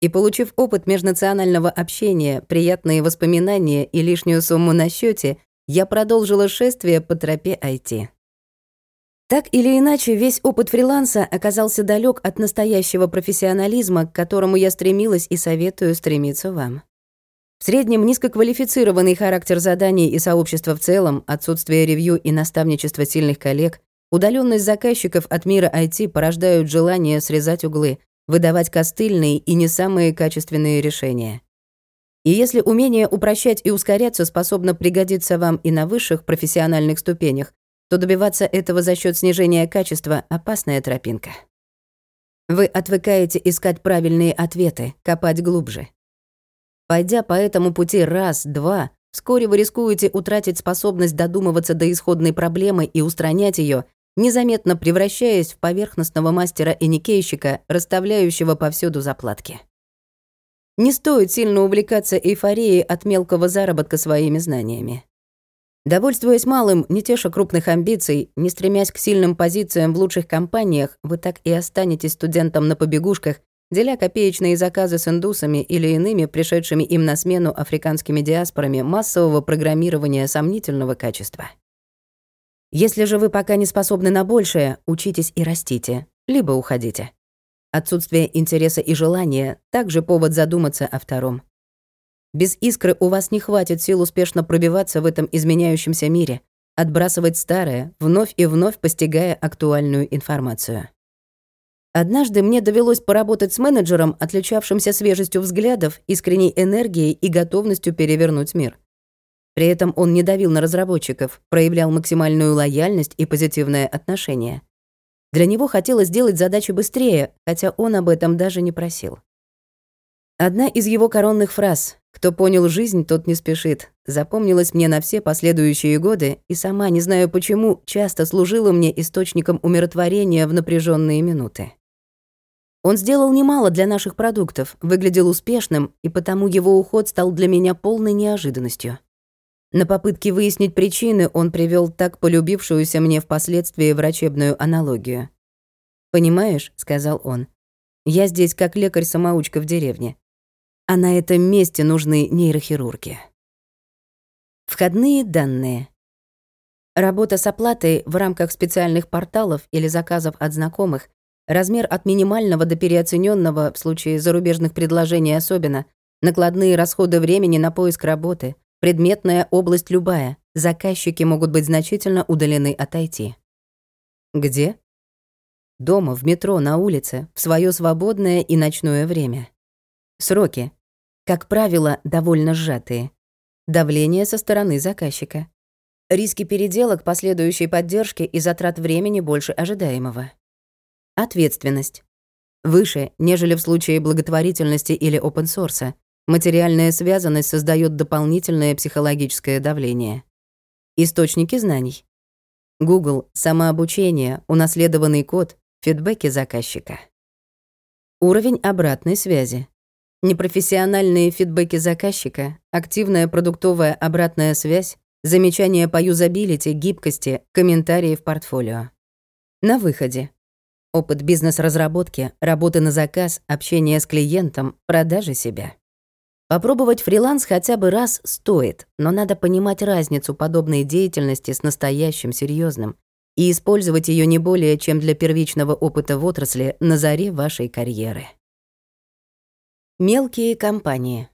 И получив опыт межнационального общения, приятные воспоминания и лишнюю сумму на счете, я продолжила шествие по тропе IT. Так или иначе, весь опыт фриланса оказался далек от настоящего профессионализма, к которому я стремилась и советую стремиться вам. В среднем низкоквалифицированный характер заданий и сообщества в целом, отсутствие ревью и наставничества сильных коллег, удаленность заказчиков от мира IT порождают желание срезать углы, выдавать костыльные и не самые качественные решения. И если умение упрощать и ускоряться способно пригодиться вам и на высших профессиональных ступенях, то добиваться этого за счет снижения качества — опасная тропинка. Вы отвыкаете искать правильные ответы, копать глубже. Пойдя по этому пути раз, два, вскоре вы рискуете утратить способность додумываться до исходной проблемы и устранять ее, незаметно превращаясь в поверхностного мастера и никейщика, расставляющего повсюду заплатки. Не стоит сильно увлекаться эйфорией от мелкого заработка своими знаниями. Довольствуясь малым, не теша крупных амбиций, не стремясь к сильным позициям в лучших компаниях, вы так и останетесь студентом на побегушках, деля копеечные заказы с индусами или иными пришедшими им на смену африканскими диаспорами массового программирования сомнительного качества. Если же вы пока не способны на большее, учитесь и растите, либо уходите. Отсутствие интереса и желания — также повод задуматься о втором. Без искры у вас не хватит сил успешно пробиваться в этом изменяющемся мире, отбрасывать старое, вновь и вновь постигая актуальную информацию. Однажды мне довелось поработать с менеджером, отличавшимся свежестью взглядов, искренней энергией и готовностью перевернуть мир. При этом он не давил на разработчиков, проявлял максимальную лояльность и позитивное отношение. Для него хотелось сделать задачи быстрее, хотя он об этом даже не просил. Одна из его коронных фраз «Кто понял жизнь, тот не спешит» запомнилась мне на все последующие годы и сама, не знаю почему, часто служила мне источником умиротворения в напряженные минуты. Он сделал немало для наших продуктов, выглядел успешным, и потому его уход стал для меня полной неожиданностью. На попытке выяснить причины он привел так полюбившуюся мне впоследствии врачебную аналогию. «Понимаешь», — сказал он, — «я здесь как лекарь-самоучка в деревне. А на этом месте нужны нейрохирурги». Входные данные. Работа с оплатой в рамках специальных порталов или заказов от знакомых Размер от минимального до переоцененного в случае зарубежных предложений особенно, накладные расходы времени на поиск работы, предметная область любая, заказчики могут быть значительно удалены от IT. Где? Дома, в метро, на улице, в свое свободное и ночное время. Сроки. Как правило, довольно сжатые. Давление со стороны заказчика. Риски переделок, последующей поддержки и затрат времени больше ожидаемого. Ответственность. Выше, нежели в случае благотворительности или open-source. Материальная связанность создает дополнительное психологическое давление. Источники знаний. Google, самообучение, унаследованный код, фидбэки заказчика. Уровень обратной связи. Непрофессиональные фидбэки заказчика, активная продуктовая обратная связь, замечания по юзабилити, гибкости, комментарии в портфолио. На выходе. Опыт бизнес-разработки, работы на заказ, общение с клиентом, продажи себя. Попробовать фриланс хотя бы раз стоит, но надо понимать разницу подобной деятельности с настоящим серьезным и использовать ее не более чем для первичного опыта в отрасли на заре вашей карьеры. Мелкие компании.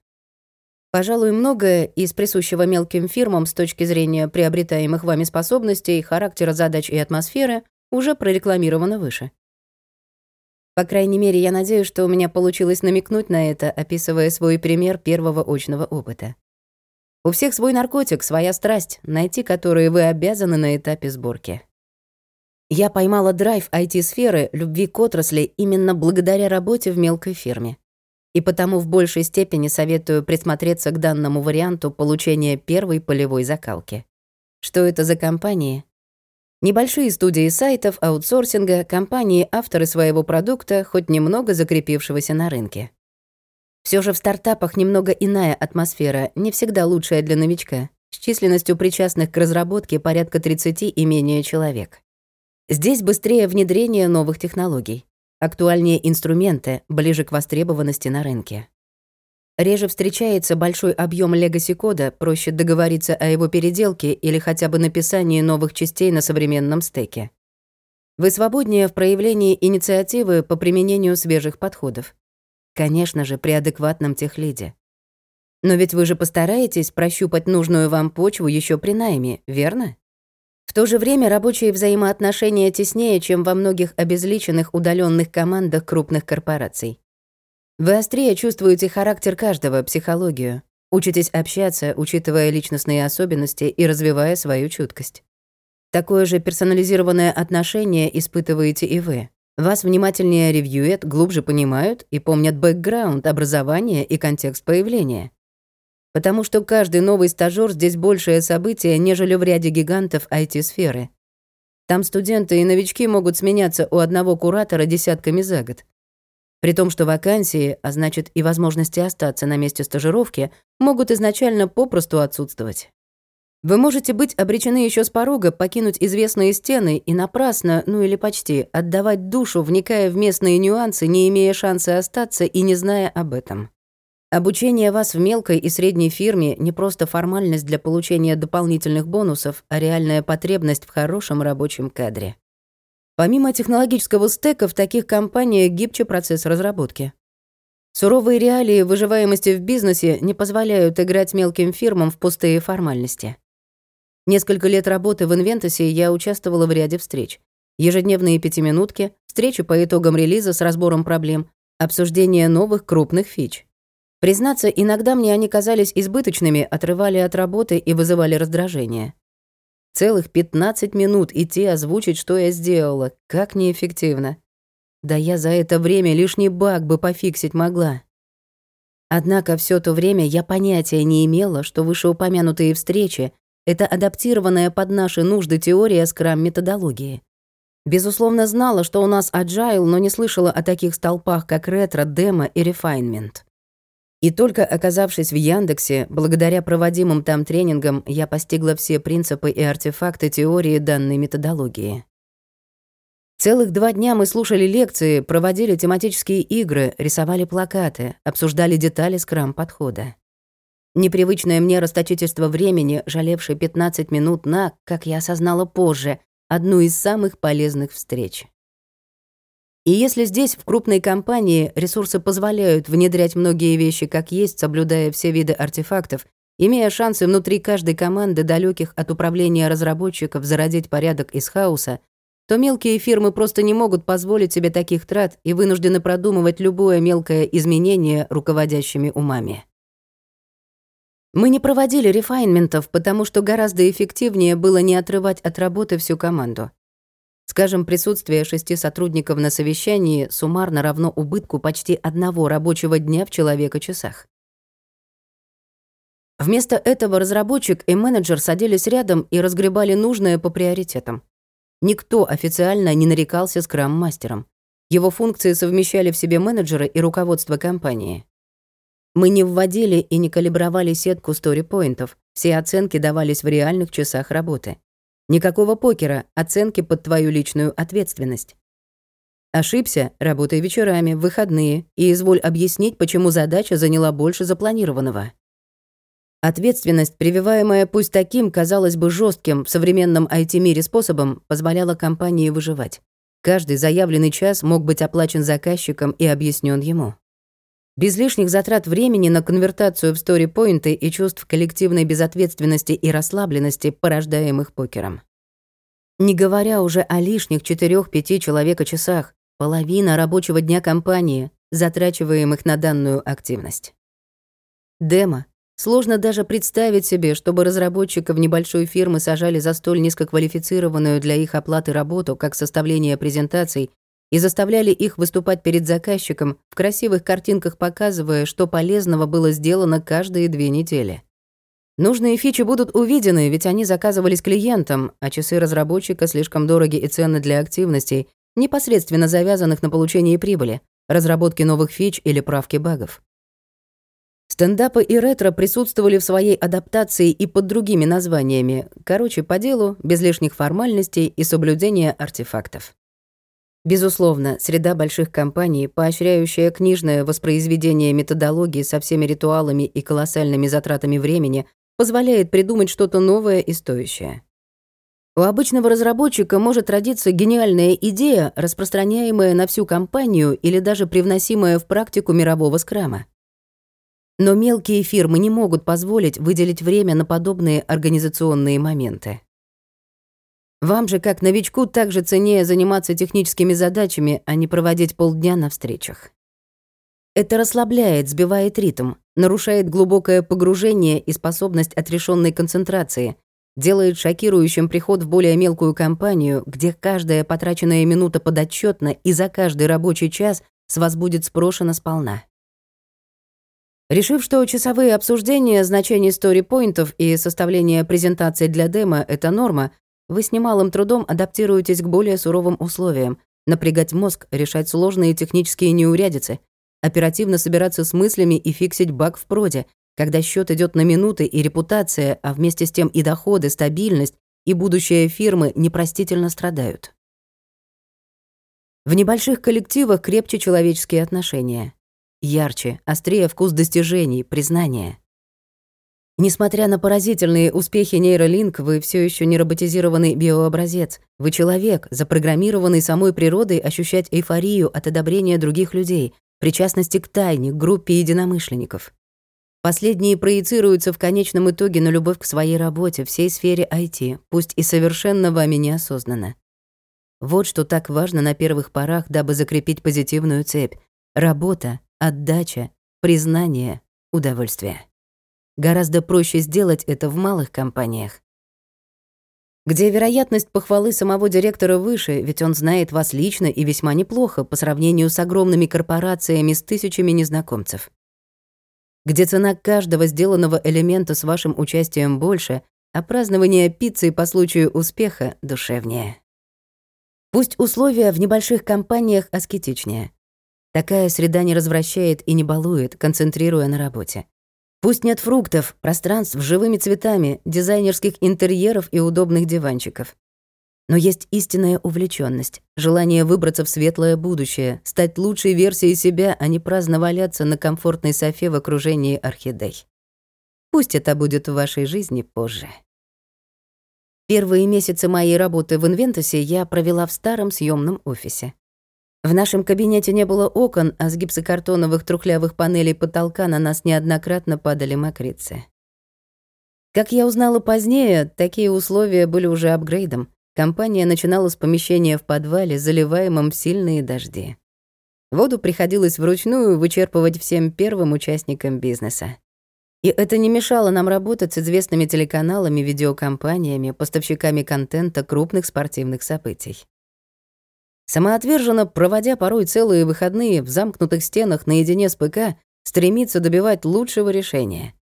Пожалуй, многое из присущего мелким фирмам с точки зрения приобретаемых вами способностей, характера задач и атмосферы уже прорекламировано выше. По крайней мере, я надеюсь, что у меня получилось намекнуть на это, описывая свой пример первого очного опыта. У всех свой наркотик, своя страсть, найти которые вы обязаны на этапе сборки. Я поймала драйв IT-сферы, любви к отрасли именно благодаря работе в мелкой фирме. И потому в большей степени советую присмотреться к данному варианту получения первой полевой закалки. Что это за компании? Небольшие студии сайтов, аутсорсинга, компании-авторы своего продукта, хоть немного закрепившегося на рынке. Все же в стартапах немного иная атмосфера, не всегда лучшая для новичка, с численностью причастных к разработке порядка 30 и менее человек. Здесь быстрее внедрение новых технологий, актуальнее инструменты, ближе к востребованности на рынке. Реже встречается большой объем легаси-кода, проще договориться о его переделке или хотя бы написании новых частей на современном стеке. Вы свободнее в проявлении инициативы по применению свежих подходов. Конечно же, при адекватном техлиде. Но ведь вы же постараетесь прощупать нужную вам почву еще при найме, верно? В то же время рабочие взаимоотношения теснее, чем во многих обезличенных удаленных командах крупных корпораций. Вы острее чувствуете характер каждого, психологию. Учитесь общаться, учитывая личностные особенности и развивая свою чуткость. Такое же персонализированное отношение испытываете и вы. Вас внимательнее ревьюет, глубже понимают и помнят бэкграунд, образование и контекст появления. Потому что каждый новый стажёр здесь большее событие, нежели в ряде гигантов IT-сферы. Там студенты и новички могут сменяться у одного куратора десятками за год. При том, что вакансии, а значит и возможности остаться на месте стажировки, могут изначально попросту отсутствовать. Вы можете быть обречены еще с порога покинуть известные стены и напрасно, ну или почти, отдавать душу, вникая в местные нюансы, не имея шанса остаться и не зная об этом. Обучение вас в мелкой и средней фирме не просто формальность для получения дополнительных бонусов, а реальная потребность в хорошем рабочем кадре. Помимо технологического стека, в таких компаниях гибче процесс разработки. Суровые реалии выживаемости в бизнесе не позволяют играть мелким фирмам в пустые формальности. Несколько лет работы в Инвентосе я участвовала в ряде встреч. Ежедневные пятиминутки, встречи по итогам релиза с разбором проблем, обсуждение новых крупных фич. Признаться, иногда мне они казались избыточными, отрывали от работы и вызывали раздражение. Целых 15 минут идти озвучить, что я сделала, как неэффективно. Да я за это время лишний баг бы пофиксить могла. Однако все то время я понятия не имела, что вышеупомянутые встречи это адаптированная под наши нужды теория скрам-методологии. Безусловно, знала, что у нас agile, но не слышала о таких столпах, как ретро, демо и refinement. И только оказавшись в Яндексе, благодаря проводимым там тренингам, я постигла все принципы и артефакты теории данной методологии. Целых два дня мы слушали лекции, проводили тематические игры, рисовали плакаты, обсуждали детали скрам-подхода. Непривычное мне расточительство времени, жалевшее 15 минут на, как я осознала позже, одну из самых полезных встреч. И если здесь, в крупной компании, ресурсы позволяют внедрять многие вещи как есть, соблюдая все виды артефактов, имея шансы внутри каждой команды далеких от управления разработчиков зародить порядок из хаоса, то мелкие фирмы просто не могут позволить себе таких трат и вынуждены продумывать любое мелкое изменение руководящими умами. Мы не проводили рефайнментов, потому что гораздо эффективнее было не отрывать от работы всю команду. Скажем, присутствие шести сотрудников на совещании суммарно равно убытку почти одного рабочего дня в человека-часах. Вместо этого разработчик и менеджер садились рядом и разгребали нужное по приоритетам. Никто официально не нарекался скрам-мастером. Его функции совмещали в себе менеджеры и руководство компании. Мы не вводили и не калибровали сетку сторипоинтов, все оценки давались в реальных часах работы. Никакого покера, оценки под твою личную ответственность. Ошибся, работай вечерами, в выходные, и изволь объяснить, почему задача заняла больше запланированного. Ответственность, прививаемая пусть таким, казалось бы, жестким в современном IT-мире способом, позволяла компании выживать. Каждый заявленный час мог быть оплачен заказчиком и объяснен ему. Без лишних затрат времени на конвертацию в сторипоинты и чувств коллективной безответственности и расслабленности, порождаемых покером. Не говоря уже о лишних 4-5 человека-часах, половина рабочего дня компании, затрачиваемых на данную активность. Демо. Сложно даже представить себе, чтобы разработчиков небольшой фирмы сажали за столь низкоквалифицированную для их оплаты работу, как составление презентаций и заставляли их выступать перед заказчиком, в красивых картинках показывая, что полезного было сделано каждые две недели. Нужные фичи будут увидены, ведь они заказывались клиентам, а часы разработчика слишком дороги и ценны для активностей, непосредственно завязанных на получении прибыли, разработке новых фич или правке багов. Стендапы и ретро присутствовали в своей адаптации и под другими названиями, короче, по делу, без лишних формальностей и соблюдения артефактов. Безусловно, среда больших компаний, поощряющая книжное воспроизведение методологии со всеми ритуалами и колоссальными затратами времени, позволяет придумать что-то новое и стоящее. У обычного разработчика может родиться гениальная идея, распространяемая на всю компанию или даже привносимая в практику мирового скрама. Но мелкие фирмы не могут позволить выделить время на подобные организационные моменты. Вам же, как новичку, также ценнее заниматься техническими задачами, а не проводить полдня на встречах. Это расслабляет, сбивает ритм, нарушает глубокое погружение и способность отрешенной концентрации, делает шокирующим приход в более мелкую компанию, где каждая потраченная минута подотчетна и за каждый рабочий час с вас будет спрошено сполна. Решив, что часовые обсуждения значений сторипоинтов и составление презентации для демо — это норма, вы с немалым трудом адаптируетесь к более суровым условиям, напрягать мозг, решать сложные технические неурядицы, оперативно собираться с мыслями и фиксить баг в проде, когда счет идет на минуты и репутация, а вместе с тем и доходы, стабильность и будущее фирмы непростительно страдают. В небольших коллективах крепче человеческие отношения. Ярче, острее вкус достижений, признания. Несмотря на поразительные успехи нейролинк, вы все еще не роботизированный биообразец. Вы человек, запрограммированный самой природой ощущать эйфорию от одобрения других людей, причастности к тайне, группе единомышленников. Последние проецируются в конечном итоге на любовь к своей работе, всей сфере IT, пусть и совершенно вами неосознанно. Вот что так важно на первых порах, дабы закрепить позитивную цепь. Работа, отдача, признание, удовольствие. Гораздо проще сделать это в малых компаниях, где вероятность похвалы самого директора выше, ведь он знает вас лично и весьма неплохо по сравнению с огромными корпорациями с тысячами незнакомцев где цена каждого сделанного элемента с вашим участием больше, а празднование пиццы по случаю успеха душевнее. Пусть условия в небольших компаниях аскетичнее. Такая среда не развращает и не балует, концентрируя на работе. Пусть нет фруктов, пространств с живыми цветами, дизайнерских интерьеров и удобных диванчиков. Но есть истинная увлеченность, желание выбраться в светлое будущее, стать лучшей версией себя, а не праздно валяться на комфортной софе в окружении орхидей. Пусть это будет в вашей жизни позже. Первые месяцы моей работы в Инвентусе я провела в старом съемном офисе. В нашем кабинете не было окон, а с гипсокартоновых трухлявых панелей потолка на нас неоднократно падали мокрицы. Как я узнала позднее, такие условия были уже апгрейдом. Компания начинала с помещения в подвале, заливаемом сильные дожди. Воду приходилось вручную вычерпывать всем первым участникам бизнеса. И это не мешало нам работать с известными телеканалами, видеокомпаниями, поставщиками контента крупных спортивных событий. Самоотверженно, проводя порой целые выходные в замкнутых стенах наедине с ПК, стремиться добивать лучшего решения.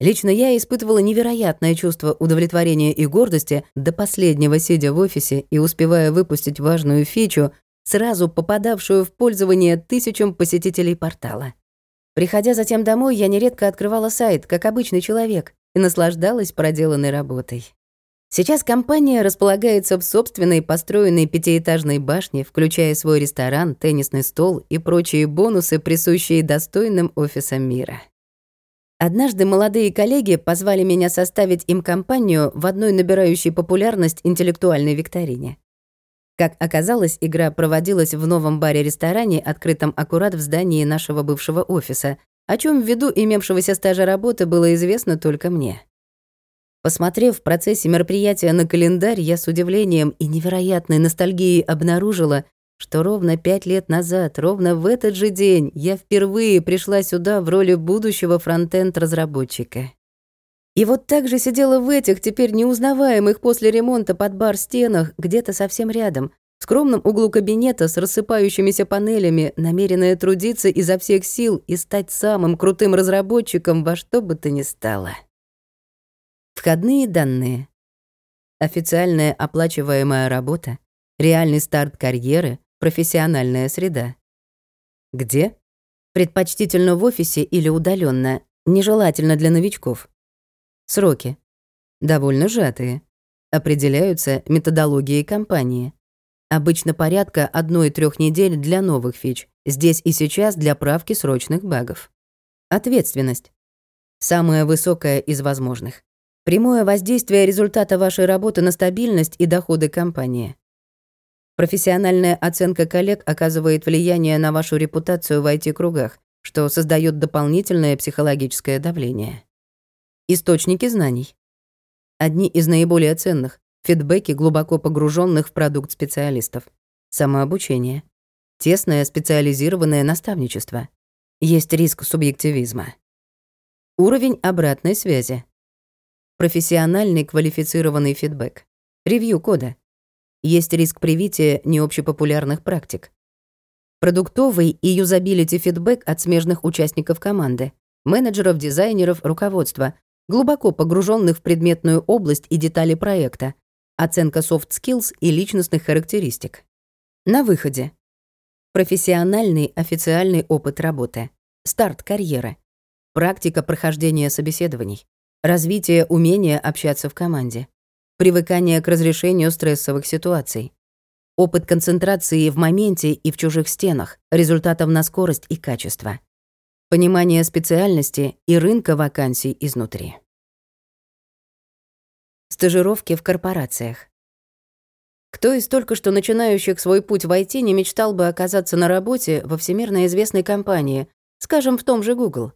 Лично я испытывала невероятное чувство удовлетворения и гордости до последнего сидя в офисе и успевая выпустить важную фичу, сразу попадавшую в пользование тысячам посетителей портала. Приходя затем домой, я нередко открывала сайт, как обычный человек, и наслаждалась проделанной работой. Сейчас компания располагается в собственной построенной пятиэтажной башне, включая свой ресторан, теннисный стол и прочие бонусы, присущие достойным офисам мира. Однажды молодые коллеги позвали меня составить им компанию в одной набирающей популярность интеллектуальной викторине. Как оказалось, игра проводилась в новом баре-ресторане, открытом аккурат в здании нашего бывшего офиса, о чем ввиду имевшегося стажа работы было известно только мне. Посмотрев в процессе мероприятия на календарь, я с удивлением и невероятной ностальгией обнаружила, что ровно пять лет назад, ровно в этот же день, я впервые пришла сюда в роли будущего фронтенд-разработчика. И вот так же сидела в этих, теперь неузнаваемых после ремонта под бар стенах, где-то совсем рядом, в скромном углу кабинета с рассыпающимися панелями, намеренная трудиться изо всех сил и стать самым крутым разработчиком во что бы то ни стало. Входные данные. Официальная оплачиваемая работа, реальный старт карьеры, профессиональная среда. Где? Предпочтительно в офисе или удаленно, нежелательно для новичков. Сроки. Довольно сжатые. Определяются методологией компании. Обычно порядка 1-3 недель для новых фич, здесь и сейчас для правки срочных багов. Ответственность. Самая высокая из возможных. Прямое воздействие результата вашей работы на стабильность и доходы компании. Профессиональная оценка коллег оказывает влияние на вашу репутацию в IT-кругах, что создает дополнительное психологическое давление. Источники знаний. Одни из наиболее ценных — фидбэки глубоко погруженных в продукт специалистов. Самообучение. Тесное специализированное наставничество. Есть риск субъективизма. Уровень обратной связи. Профессиональный квалифицированный фидбэк. Ревью кода. Есть риск привития необщепопулярных практик. Продуктовый и юзабилити фидбэк от смежных участников команды, менеджеров, дизайнеров, руководства, глубоко погруженных в предметную область и детали проекта, оценка soft skills и личностных характеристик. На выходе. Профессиональный официальный опыт работы. Старт карьеры. Практика прохождения собеседований. Развитие умения общаться в команде. Привыкание к разрешению стрессовых ситуаций. Опыт концентрации в моменте и в чужих стенах, результатов на скорость и качество. Понимание специальности и рынка вакансий изнутри. Стажировки в корпорациях. Кто из только что начинающих свой путь в IT не мечтал бы оказаться на работе во всемирно известной компании, скажем, в том же Google?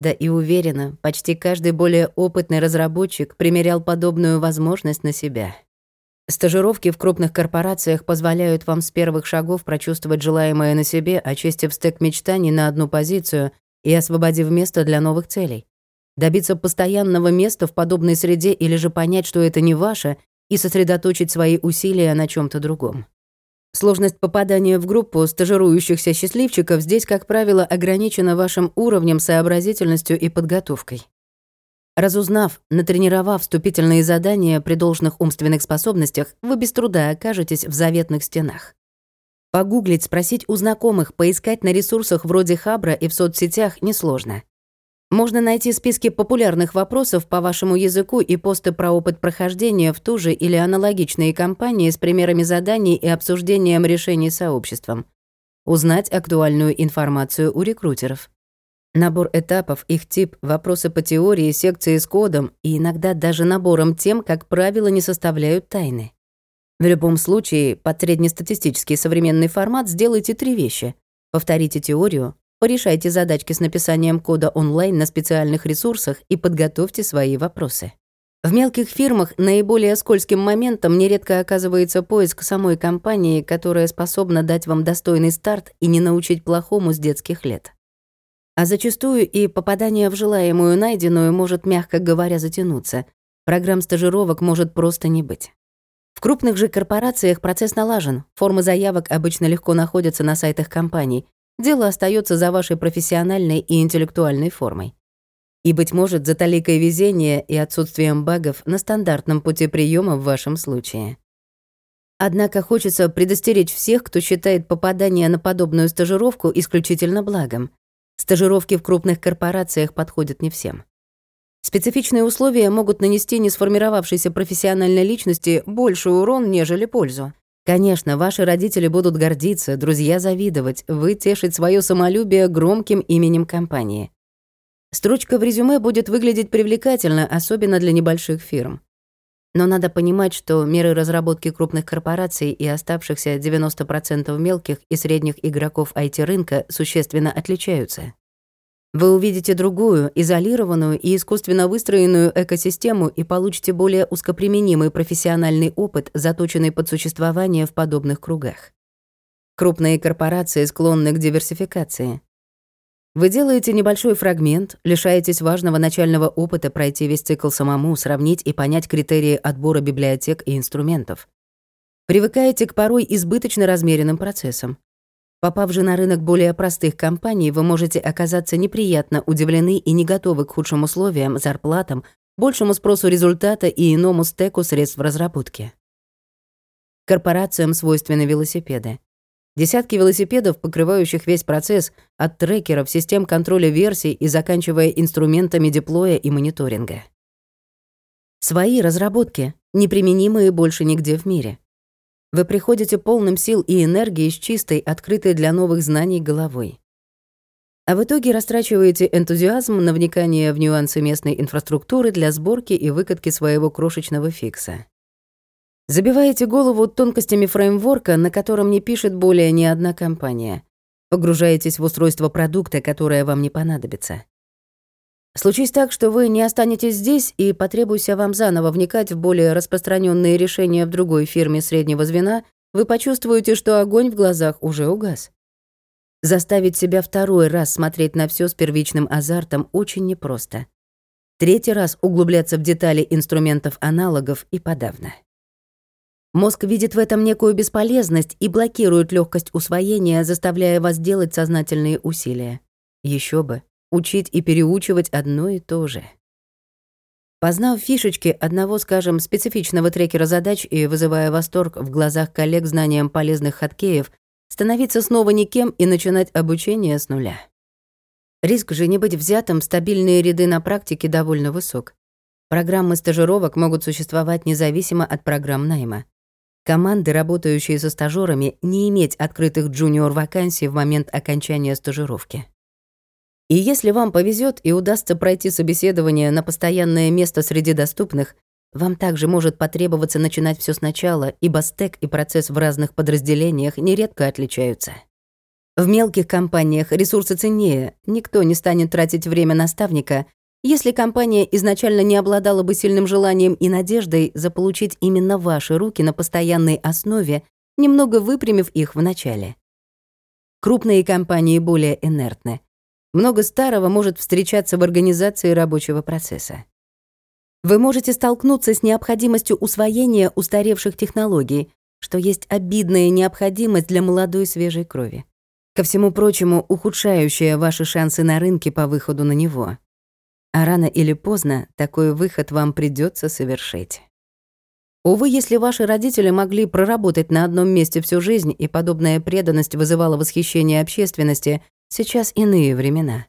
Да и уверена, почти каждый более опытный разработчик примерял подобную возможность на себя. Стажировки в крупных корпорациях позволяют вам с первых шагов прочувствовать желаемое на себе, очистив стек мечтаний на одну позицию и освободив место для новых целей. Добиться постоянного места в подобной среде или же понять, что это не ваше, и сосредоточить свои усилия на чем то другом. Сложность попадания в группу стажирующихся счастливчиков здесь, как правило, ограничена вашим уровнем, сообразительностью и подготовкой. Разузнав, натренировав вступительные задания при должных умственных способностях, вы без труда окажетесь в заветных стенах. Погуглить, спросить у знакомых, поискать на ресурсах вроде Хабра и в соцсетях несложно. Можно найти списки популярных вопросов по вашему языку и посты про опыт прохождения в ту же или аналогичные компании с примерами заданий и обсуждением решений сообществом. Узнать актуальную информацию у рекрутеров. Набор этапов, их тип, вопросы по теории, секции с кодом и иногда даже набором тем, как правило, не составляют тайны. В любом случае, под среднестатистический современный формат сделайте три вещи. Повторите теорию, Порешайте задачки с написанием кода онлайн на специальных ресурсах и подготовьте свои вопросы. В мелких фирмах наиболее скользким моментом нередко оказывается поиск самой компании, которая способна дать вам достойный старт и не научить плохому с детских лет. А зачастую и попадание в желаемую найденную может, мягко говоря, затянуться. Программ стажировок может просто не быть. В крупных же корпорациях процесс налажен, формы заявок обычно легко находятся на сайтах компаний, дело остается за вашей профессиональной и интеллектуальной формой. И, быть может, за толикой везения и отсутствием багов на стандартном пути приема в вашем случае. Однако хочется предостеречь всех, кто считает попадание на подобную стажировку исключительно благом. Стажировки в крупных корпорациях подходят не всем. Специфичные условия могут нанести несформировавшейся профессиональной личности больший урон, нежели пользу. Конечно, ваши родители будут гордиться, друзья завидовать, вы тешить свое самолюбие громким именем компании. Строчка в резюме будет выглядеть привлекательно, особенно для небольших фирм. Но надо понимать, что меры разработки крупных корпораций и оставшихся 90% мелких и средних игроков IT-рынка существенно отличаются. Вы увидите другую, изолированную и искусственно выстроенную экосистему и получите более узкоприменимый профессиональный опыт, заточенный под существование в подобных кругах. Крупные корпорации склонны к диверсификации. Вы делаете небольшой фрагмент, лишаетесь важного начального опыта пройти весь цикл самому, сравнить и понять критерии отбора библиотек и инструментов. Привыкаете к порой избыточно размеренным процессам. Попав же на рынок более простых компаний, вы можете оказаться неприятно удивлены и не готовы к худшим условиям, зарплатам, большему спросу результата и иному стеку средств в разработке. Корпорациям свойственны велосипеды. Десятки велосипедов, покрывающих весь процесс, от трекеров, систем контроля версий и заканчивая инструментами деплоя и мониторинга. Свои разработки, неприменимые больше нигде в мире. Вы приходите полным сил и энергии с чистой, открытой для новых знаний головой. А в итоге растрачиваете энтузиазм на вникание в нюансы местной инфраструктуры для сборки и выкатки своего крошечного фикса. Забиваете голову тонкостями фреймворка, на котором не пишет более ни одна компания. Погружаетесь в устройство продукта, которое вам не понадобится. Случись так, что вы не останетесь здесь и потребуйся вам заново вникать в более распространенные решения в другой фирме среднего звена, вы почувствуете, что огонь в глазах уже угас. Заставить себя второй раз смотреть на все с первичным азартом очень непросто. Третий раз углубляться в детали инструментов аналогов и подавно. Мозг видит в этом некую бесполезность и блокирует легкость усвоения, заставляя вас делать сознательные усилия. Еще бы, учить и переучивать одно и то же. Познав фишечки одного, скажем, специфичного трекера задач и вызывая восторг в глазах коллег знанием полезных хаткеев, становиться снова никем и начинать обучение с нуля. Риск же не быть взятым, стабильные ряды на практике довольно высок. Программы стажировок могут существовать независимо от программ найма. Команды, работающие со стажерами, не иметь открытых джуниор-вакансий в момент окончания стажировки. И если вам повезет и удастся пройти собеседование на постоянное место среди доступных, вам также может потребоваться начинать все сначала, ибо стек и процесс в разных подразделениях нередко отличаются. В мелких компаниях ресурсы ценнее, никто не станет тратить время наставника, если компания изначально не обладала бы сильным желанием и надеждой заполучить именно ваши руки на постоянной основе, немного выпрямив их в начале. Крупные компании более инертны. Много старого может встречаться в организации рабочего процесса. Вы можете столкнуться с необходимостью усвоения устаревших технологий, что есть обидная необходимость для молодой свежей крови ко всему прочему ухудшающее ваши шансы на рынке по выходу на него. А рано или поздно такой выход вам придется совершить. Увы, если ваши родители могли проработать на одном месте всю жизнь и подобная преданность вызывала восхищение общественности, сейчас иные времена.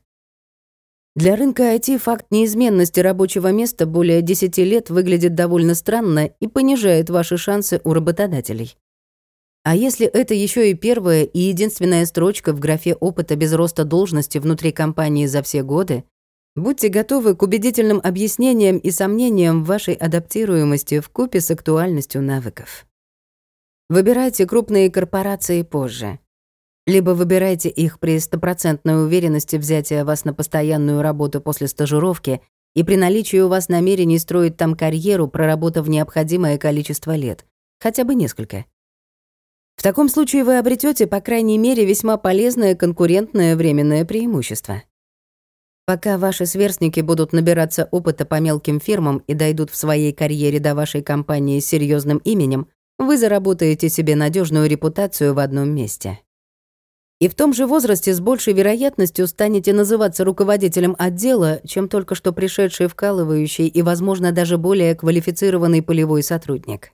Для рынка IT факт неизменности рабочего места более 10 лет выглядит довольно странно и понижает ваши шансы у работодателей. А если это еще и первая и единственная строчка в графе опыта без роста должности внутри компании за все годы, будьте готовы к убедительным объяснениям и сомнениям в вашей адаптируемости в купе с актуальностью навыков. Выбирайте крупные корпорации позже. Либо выбирайте их при стопроцентной уверенности взятия вас на постоянную работу после стажировки и при наличии у вас намерений строить там карьеру, проработав необходимое количество лет, хотя бы несколько. В таком случае вы обретете, по крайней мере, весьма полезное конкурентное временное преимущество. Пока ваши сверстники будут набираться опыта по мелким фирмам и дойдут в своей карьере до вашей компании с серьезным именем, вы заработаете себе надежную репутацию в одном месте. И в том же возрасте с большей вероятностью станете называться руководителем отдела, чем только что пришедший вкалывающий и, возможно, даже более квалифицированный полевой сотрудник.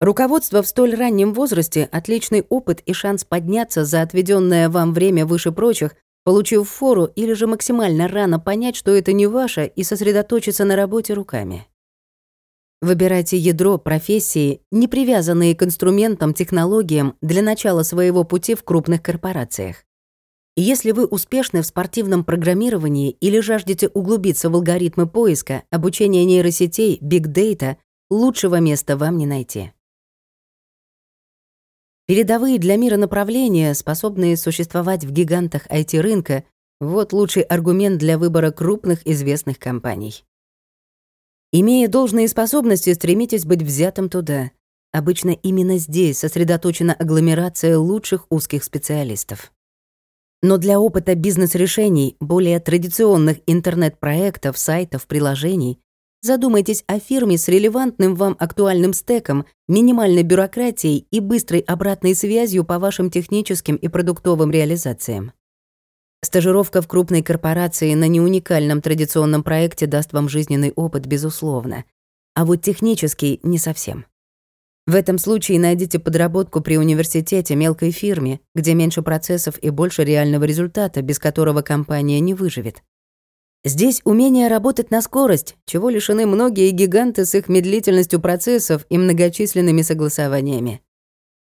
Руководство в столь раннем возрасте — отличный опыт и шанс подняться за отведенное вам время выше прочих, получив фору или же максимально рано понять, что это не ваше, и сосредоточиться на работе руками. Выбирайте ядро профессии, не привязанные к инструментам, технологиям для начала своего пути в крупных корпорациях. Если вы успешны в спортивном программировании или жаждете углубиться в алгоритмы поиска, обучения нейросетей, биг-дейта, лучшего места вам не найти. Передовые для мира направления, способные существовать в гигантах IT-рынка, вот лучший аргумент для выбора крупных известных компаний. Имея должные способности, стремитесь быть взятым туда. Обычно именно здесь сосредоточена агломерация лучших узких специалистов. Но для опыта бизнес-решений, более традиционных интернет-проектов, сайтов, приложений, Задумайтесь о фирме с релевантным вам актуальным стеком, минимальной бюрократией и быстрой обратной связью по вашим техническим и продуктовым реализациям. Стажировка в крупной корпорации на неуникальном традиционном проекте даст вам жизненный опыт, безусловно. А вот технический — не совсем. В этом случае найдите подработку при университете, мелкой фирме, где меньше процессов и больше реального результата, без которого компания не выживет. Здесь умение работать на скорость, чего лишены многие гиганты с их медлительностью процессов и многочисленными согласованиями.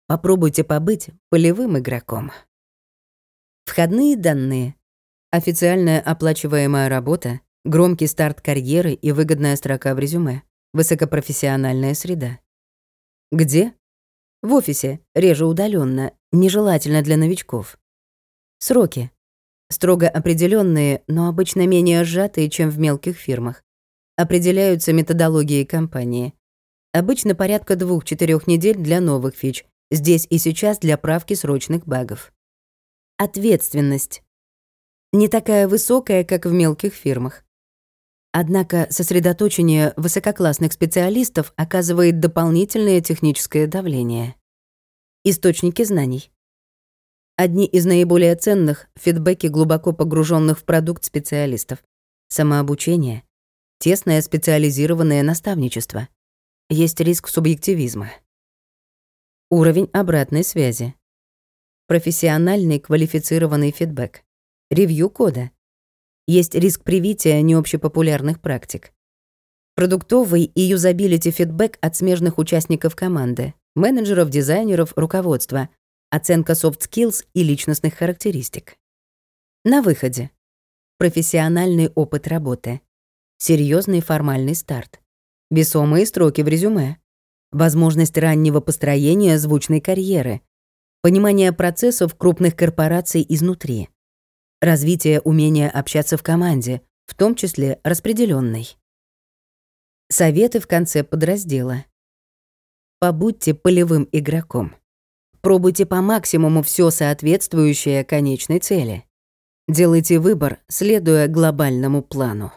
Попробуйте побыть полевым игроком. Входные данные. Официальная оплачиваемая работа, громкий старт карьеры и выгодная строка в резюме. Высокопрофессиональная среда. Где? В офисе, реже удаленно, нежелательно для новичков. Сроки строго определенные, но обычно менее сжатые, чем в мелких фирмах. Определяются методологией компании. Обычно порядка двух-четырех недель для новых фич, здесь и сейчас для правки срочных багов. Ответственность. Не такая высокая, как в мелких фирмах. Однако сосредоточение высококлассных специалистов оказывает дополнительное техническое давление. Источники знаний. Одни из наиболее ценных — фидбэки глубоко погруженных в продукт специалистов. Самообучение. Тесное специализированное наставничество. Есть риск субъективизма. Уровень обратной связи. Профессиональный квалифицированный фидбэк. Ревью кода. Есть риск привития необщепопулярных практик. Продуктовый и юзабилити фидбэк от смежных участников команды, менеджеров, дизайнеров, руководства, оценка soft skills и личностных характеристик. На выходе. Профессиональный опыт работы. Серьезный формальный старт. Весомые строки в резюме. Возможность раннего построения звучной карьеры. Понимание процессов крупных корпораций изнутри развитие умения общаться в команде, в том числе распределенной. Советы в конце подраздела. Побудьте полевым игроком. Пробуйте по максимуму все соответствующее конечной цели. Делайте выбор, следуя глобальному плану.